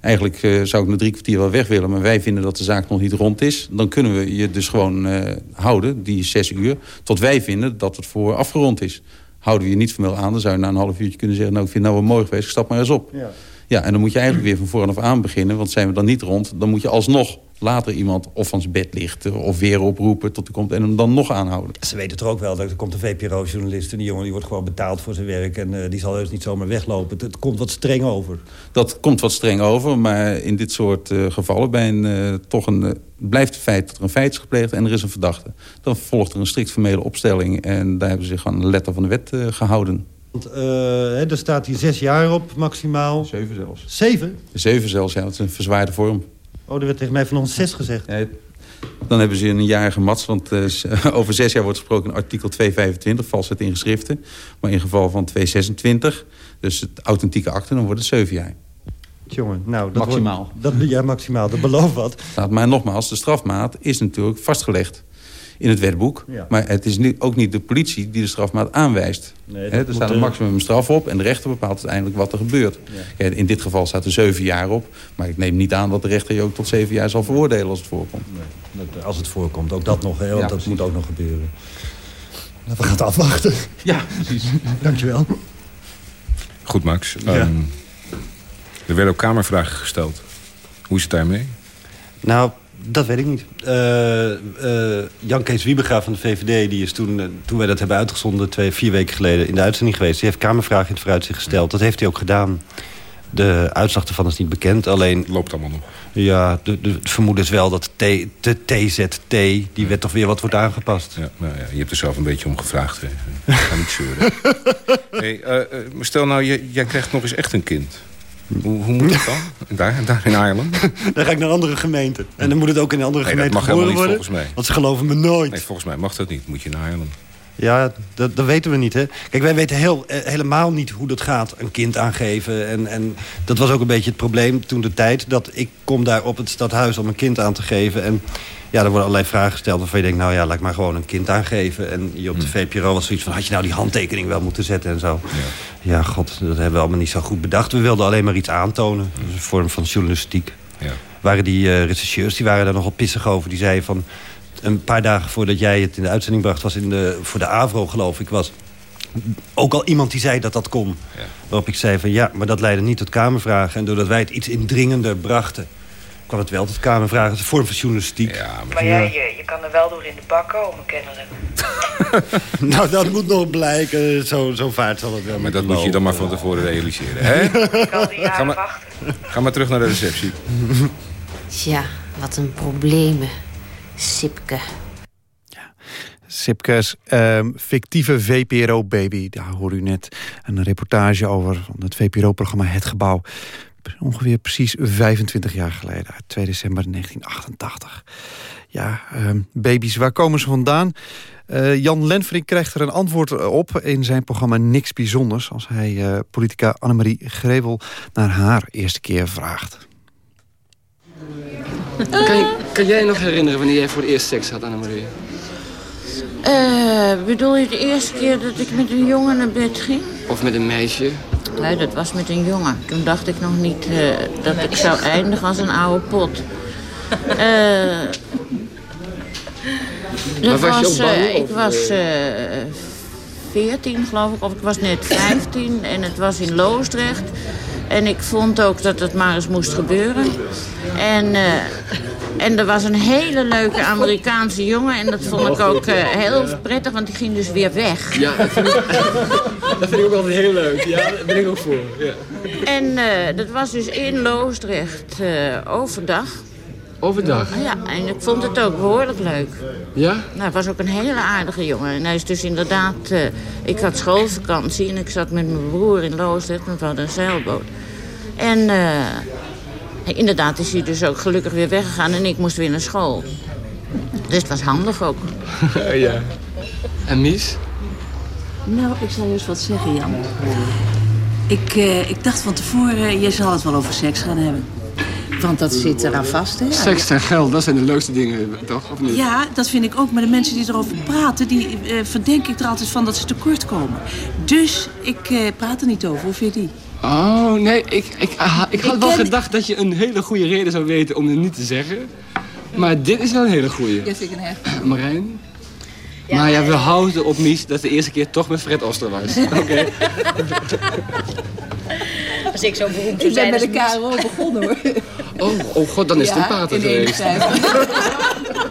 eigenlijk eh, zou ik na drie kwartier wel weg willen... maar wij vinden dat de zaak nog niet rond is... dan kunnen we je dus gewoon eh, houden, die zes uur... tot wij vinden dat het voor afgerond is. Houden we je niet formeel aan, dan zou je na een half uurtje kunnen zeggen... nou, ik vind het nou wel mooi geweest, ik stap maar eens op. Ja. Ja, en dan moet je eigenlijk weer van vooraf aan beginnen. Want zijn we dan niet rond, dan moet je alsnog later iemand of van zijn bed lichten... of weer oproepen tot hij komt en hem dan nog aanhouden. Ze weten toch ook wel, dat er komt een VPRO-journalist... en die jongen die wordt gewoon betaald voor zijn werk... en eh, die zal heus niet zomaar weglopen. Het, het komt wat streng over. Dat komt wat streng over, maar in dit soort eh, gevallen... Bij een, eh, toch een, blijft het feit dat er een feit is gepleegd en er is een verdachte. Dan volgt er een strikt formele opstelling... en daar hebben ze zich gewoon een letter van de wet eh, gehouden. Want eh, hè, er staat hier zes jaar op, maximaal. Zeven zelfs. Zeven? Zeven zelfs, ja, dat is een verzwaarde vorm. Oh, er werd tegen mij van ons zes gezegd. Dan hebben ze een jaar gematst, want eh, over zes jaar wordt gesproken in artikel 225, valsheid in geschriften. Maar in geval van 226, dus het authentieke akte, dan wordt het zeven jaar. Jongen, nou... Dat Maximaal. Wordt, dat, ja, maximaal. Dat belooft wat. Staat- Maar nogmaals, de strafmaat is natuurlijk vastgelegd in het wetboek. Ja. Maar het is niet, ook niet de politie die de strafmaat aanwijst. Nee, er staat een eh, maximum straf op en de rechter bepaalt uiteindelijk wat er gebeurt. Ja, in dit geval staat er zeven jaar op. Maar ik neem niet aan dat de rechter je ook tot zeven jaar zal veroordelen als het voorkomt. Dat- Als het voorkomt, ook dat nog, hè, want Ja, dat moet ook nog gebeuren. Nou, we gaan het afwachten. Ja, precies. Dankjewel. Goed, Max. Ja. Ehm, er werden ook kamervragen gesteld. Hoe is het daarmee? Nou, dat weet ik niet. Eh, eh, Jan Kees Wiebega van de VVD, die is toen, eh, toen wij dat hebben uitgezonden... twee, vier weken geleden in de uitzending geweest. Die heeft Kamervragen in het vooruitzicht gesteld. Dat heeft hij ook gedaan. De uitslag ervan is niet bekend. Alleen loopt allemaal nog. Ja, de, de, het vermoeden is wel dat de TZT, die wet toch weer wat wordt aangepast. Ja, nou ja, je hebt er zelf een beetje om gevraagd. Hè. Ga niet zeuren. hey, stel nou, jij, jij krijgt nog eens echt een kind. Hoe, hoe moet dat dan? Daar, daar in Haarlem? Dan ga ik naar andere gemeenten. En dan moet het ook in andere Nee, dat gemeente mag helemaal niet worden. volgens mij. Want ze geloven me nooit. Nee, volgens mij mag dat niet. Moet je naar Haarlem. Ja, dat, dat weten we niet, hè. Kijk, wij weten heel, eh, helemaal niet hoe dat gaat, een kind aangeven. En, en dat was ook een beetje het probleem toen de tijd... dat ik kom daar op het stadhuis om een kind aan te geven. En ja, er worden allerlei vragen gesteld waarvan je denkt... nou ja, laat ik maar gewoon een kind aangeven. En je op de VPRO was zoiets van... had je nou die handtekening wel moeten zetten en zo. Ja, god, dat hebben we allemaal niet zo goed bedacht. We wilden alleen maar iets aantonen. Dus een vorm van journalistiek. Ja. Waren die eh rechercheurs, die waren daar nogal pissig over. Die zeiden van... een paar dagen voordat jij het in de uitzending bracht... was in de, voor de AVRO, geloof ik, was ook al iemand die zei dat dat kon. Waarop ik zei van ja, maar dat leidde niet tot kamervragen. En doordat wij het iets indringender brachten... kwam het wel tot kamervragen. Het is een vorm van journalistiek. Maar jij, je, je kan er wel door in de bak komen, kennelijk. nou, dat moet nog blijken. Zo, zo vaart zal het wel Maar dat moet je dan maar van tevoren realiseren. Hè? Ga, maar, ga maar terug naar de receptie. Tja, wat een problemen. Sipke. Sipkes ehm, fictieve VPRO-baby. Daar hoor u net een reportage over van het VPRO-programma Het Gebouw. Ongeveer precies 25 jaar geleden, uit 2 december 1988. Ja, ehm, baby's, waar komen ze vandaan? Eh, Jan Lenfrink krijgt er een antwoord op in zijn programma Niks Bijzonders... als hij eh, politica Annemarie Grevel naar haar eerste keer vraagt. Kan, kan jij nog herinneren wanneer jij voor het eerst seks had, Annemarie? Eh, bedoel je de eerste keer dat ik met een jongen naar bed ging? Of met een meisje? Nee, dat was met een jongen. Toen dacht ik nog niet eh, dat ik zou eindigen als een oude pot. Eh, dat was bang, ik was eh 14, geloof ik, of ik was net 15 en het was in Loosdrecht. En ik vond ook dat het maar eens moest gebeuren. En, eh, en er was een hele leuke Amerikaanse jongen. En dat vond ik ook eh, heel prettig, want die ging dus weer weg. Ja, dat vind, ik, dat vind ik ook altijd heel leuk. Ja, daar ben ik ook voor. Ja. En eh, dat was dus in Loosdrecht overdag. Overdag? Ja, en ik vond het ook behoorlijk leuk. Ja? Nou, hij was ook een hele aardige jongen. En hij is dus inderdaad... eh, ik had schoolvakantie en ik zat met mijn broer in Loosdrecht. En we hadden een zeilboot. En eh, inderdaad is hij dus ook gelukkig weer weggegaan. En ik moest weer naar school. Dus het was handig ook. ja. En Mies? Nou, ik zal je eens wat zeggen, Jan. Ik, eh, ik dacht van tevoren, je zal het wel over seks gaan hebben. Want dat zit eraan vast, hè? Seks en geld, dat zijn de leukste dingen, toch? Of niet? Ja, dat vind ik ook. Maar de mensen die erover praten, die eh, verdenk ik er altijd van dat ze tekort komen. Dus ik eh, praat er niet over. Hoe vind je die? Oh, nee, ik, ik, ah, ik had Ik wel ken- gedacht dat je een hele goede reden zou weten om het niet te zeggen. Maar dit is wel een hele goede. Vind ik een. Marijn? maar ja, we houden op Mies dat de eerste keer toch met Fred Oster was. Oké. Als ik zo beroemd zou zijn bij als de Mies. KRO begonnen, hoor. Oh, oh god, dan is het Ja, een pater geweest. 51.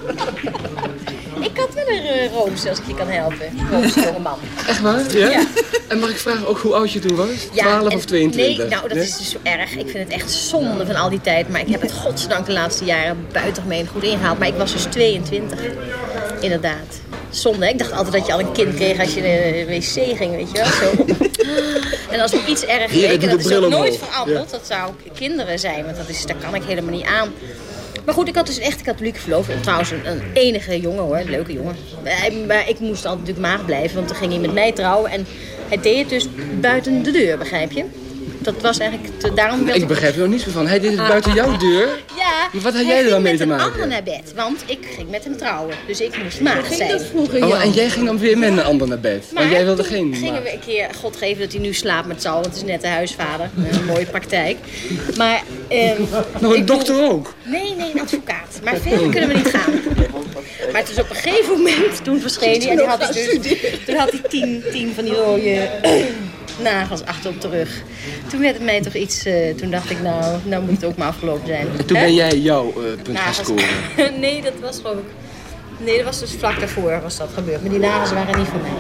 Ik had wel een uh, roomster als ik je kan helpen. Roomster, jonge man. Echt waar? Ja? En mag ik vragen ook hoe oud je toen was? 12 en- of 22? Nee, nou, dat is dus zo erg. Ik vind het echt zonde van al die tijd. Maar ik heb het godzijdank de laatste jaren buitengemeen goed ingehaald. Maar ik was dus 22. Inderdaad. Zonde, hè? Ik dacht altijd dat je al een kind kreeg als je naar de wc ging, weet je wel. Zo. En als er iets erg Hier, leek, doe en de dat is ook nooit veranderd, dat zou kinderen zijn. Want dat, is, dat kan ik helemaal niet aan. Maar goed, ik had dus een echte katholieke verloofde. En trouwens een, een enige jongen hoor, een leuke jongen. Maar, maar ik moest altijd natuurlijk maag blijven, want dan ging hij met mij trouwen. En hij deed het dus buiten de deur, begrijp je? Dat was eigenlijk, te, daarom wilde Ik begrijp er nog niets meer van. Hij deed het buiten jouw deur. Ja, Maar wat had jij er dan ging mee met te een maken? ander naar bed, want ik ging met hem trouwen. Dus ik moest ging zijn. dat vroeger, Oh, en jij ging dan weer met een ander naar bed. Maar Want jij wilde geen... gingen we een keer, God geven dat hij nu slaapt met Sal, want het is net de huisvader. Een mooie praktijk. Maar, ehm, Nog een ik dokter ook? Nee, nee, een advocaat. Maar verder kunnen we niet gaan. Maar het is op een gegeven moment, toen verscheen hij, en die had dus, toen had hij tien, tien van die rode nagels achter op de rug. Toen werd het mij toch iets, eh, toen dacht ik nou, nou moet het ook maar afgelopen zijn. En toen ben jij jouw eh, punt gaan Nagels. scoren. nee, dat was geloof ik, nee, dat was dus vlak daarvoor was dat gebeurd. Maar die nagels waren niet van mij.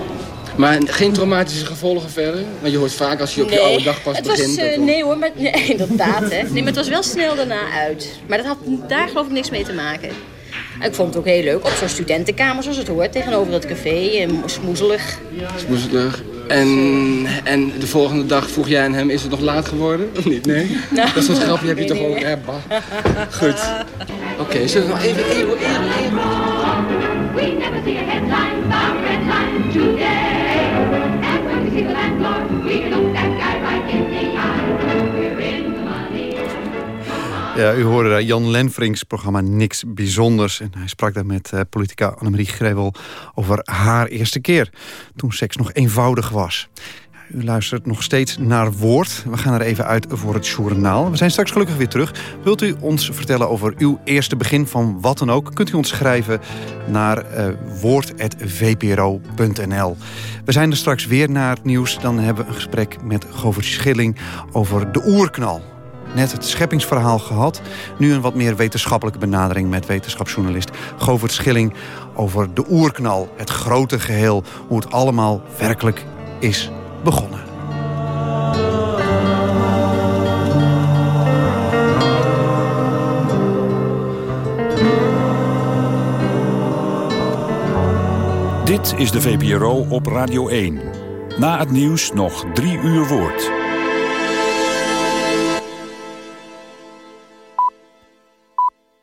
Maar geen traumatische gevolgen verder? Want je hoort vaak als je op je oude dag pas het begint... Was, eh, dat- nee hoor, maar, nee, inderdaad hè. Nee, maar het was wel snel daarna uit. Maar dat had daar geloof ik niks mee te maken. En ik vond het ook heel leuk, op zo'n studentenkamer zoals het hoort, tegenover het café, eh, smoezelig. Smoezelig. En, en de volgende dag vroeg jij aan hem, is het nog laat geworden? Of niet? Nee? Nou, dat is zo'n grapje heb je nee, toch nee, ook, nee. hè? Bah. Goed. Oké, zullen we nog even... even, even, Ja, u hoorde Jan Lenfrings programma Niks Bijzonders. En hij sprak daar met eh, politica Annemarie Grevel over haar eerste keer. Toen seks nog eenvoudig was. U luistert nog steeds naar Woord. We gaan er even uit voor het journaal. We zijn straks gelukkig weer terug. Wilt u ons vertellen over uw eerste begin van wat dan ook... kunt u ons schrijven naar eh woord.vpro.nl. We zijn er straks weer naar het nieuws. Dan hebben we een gesprek met Govert Schilling over de oerknal net het scheppingsverhaal gehad. Nu een wat meer wetenschappelijke benadering met wetenschapsjournalist Govert Schilling over de oerknal, het grote geheel, hoe het allemaal werkelijk is begonnen. Dit is de VPRO op Radio 1. Na het nieuws nog drie uur woord.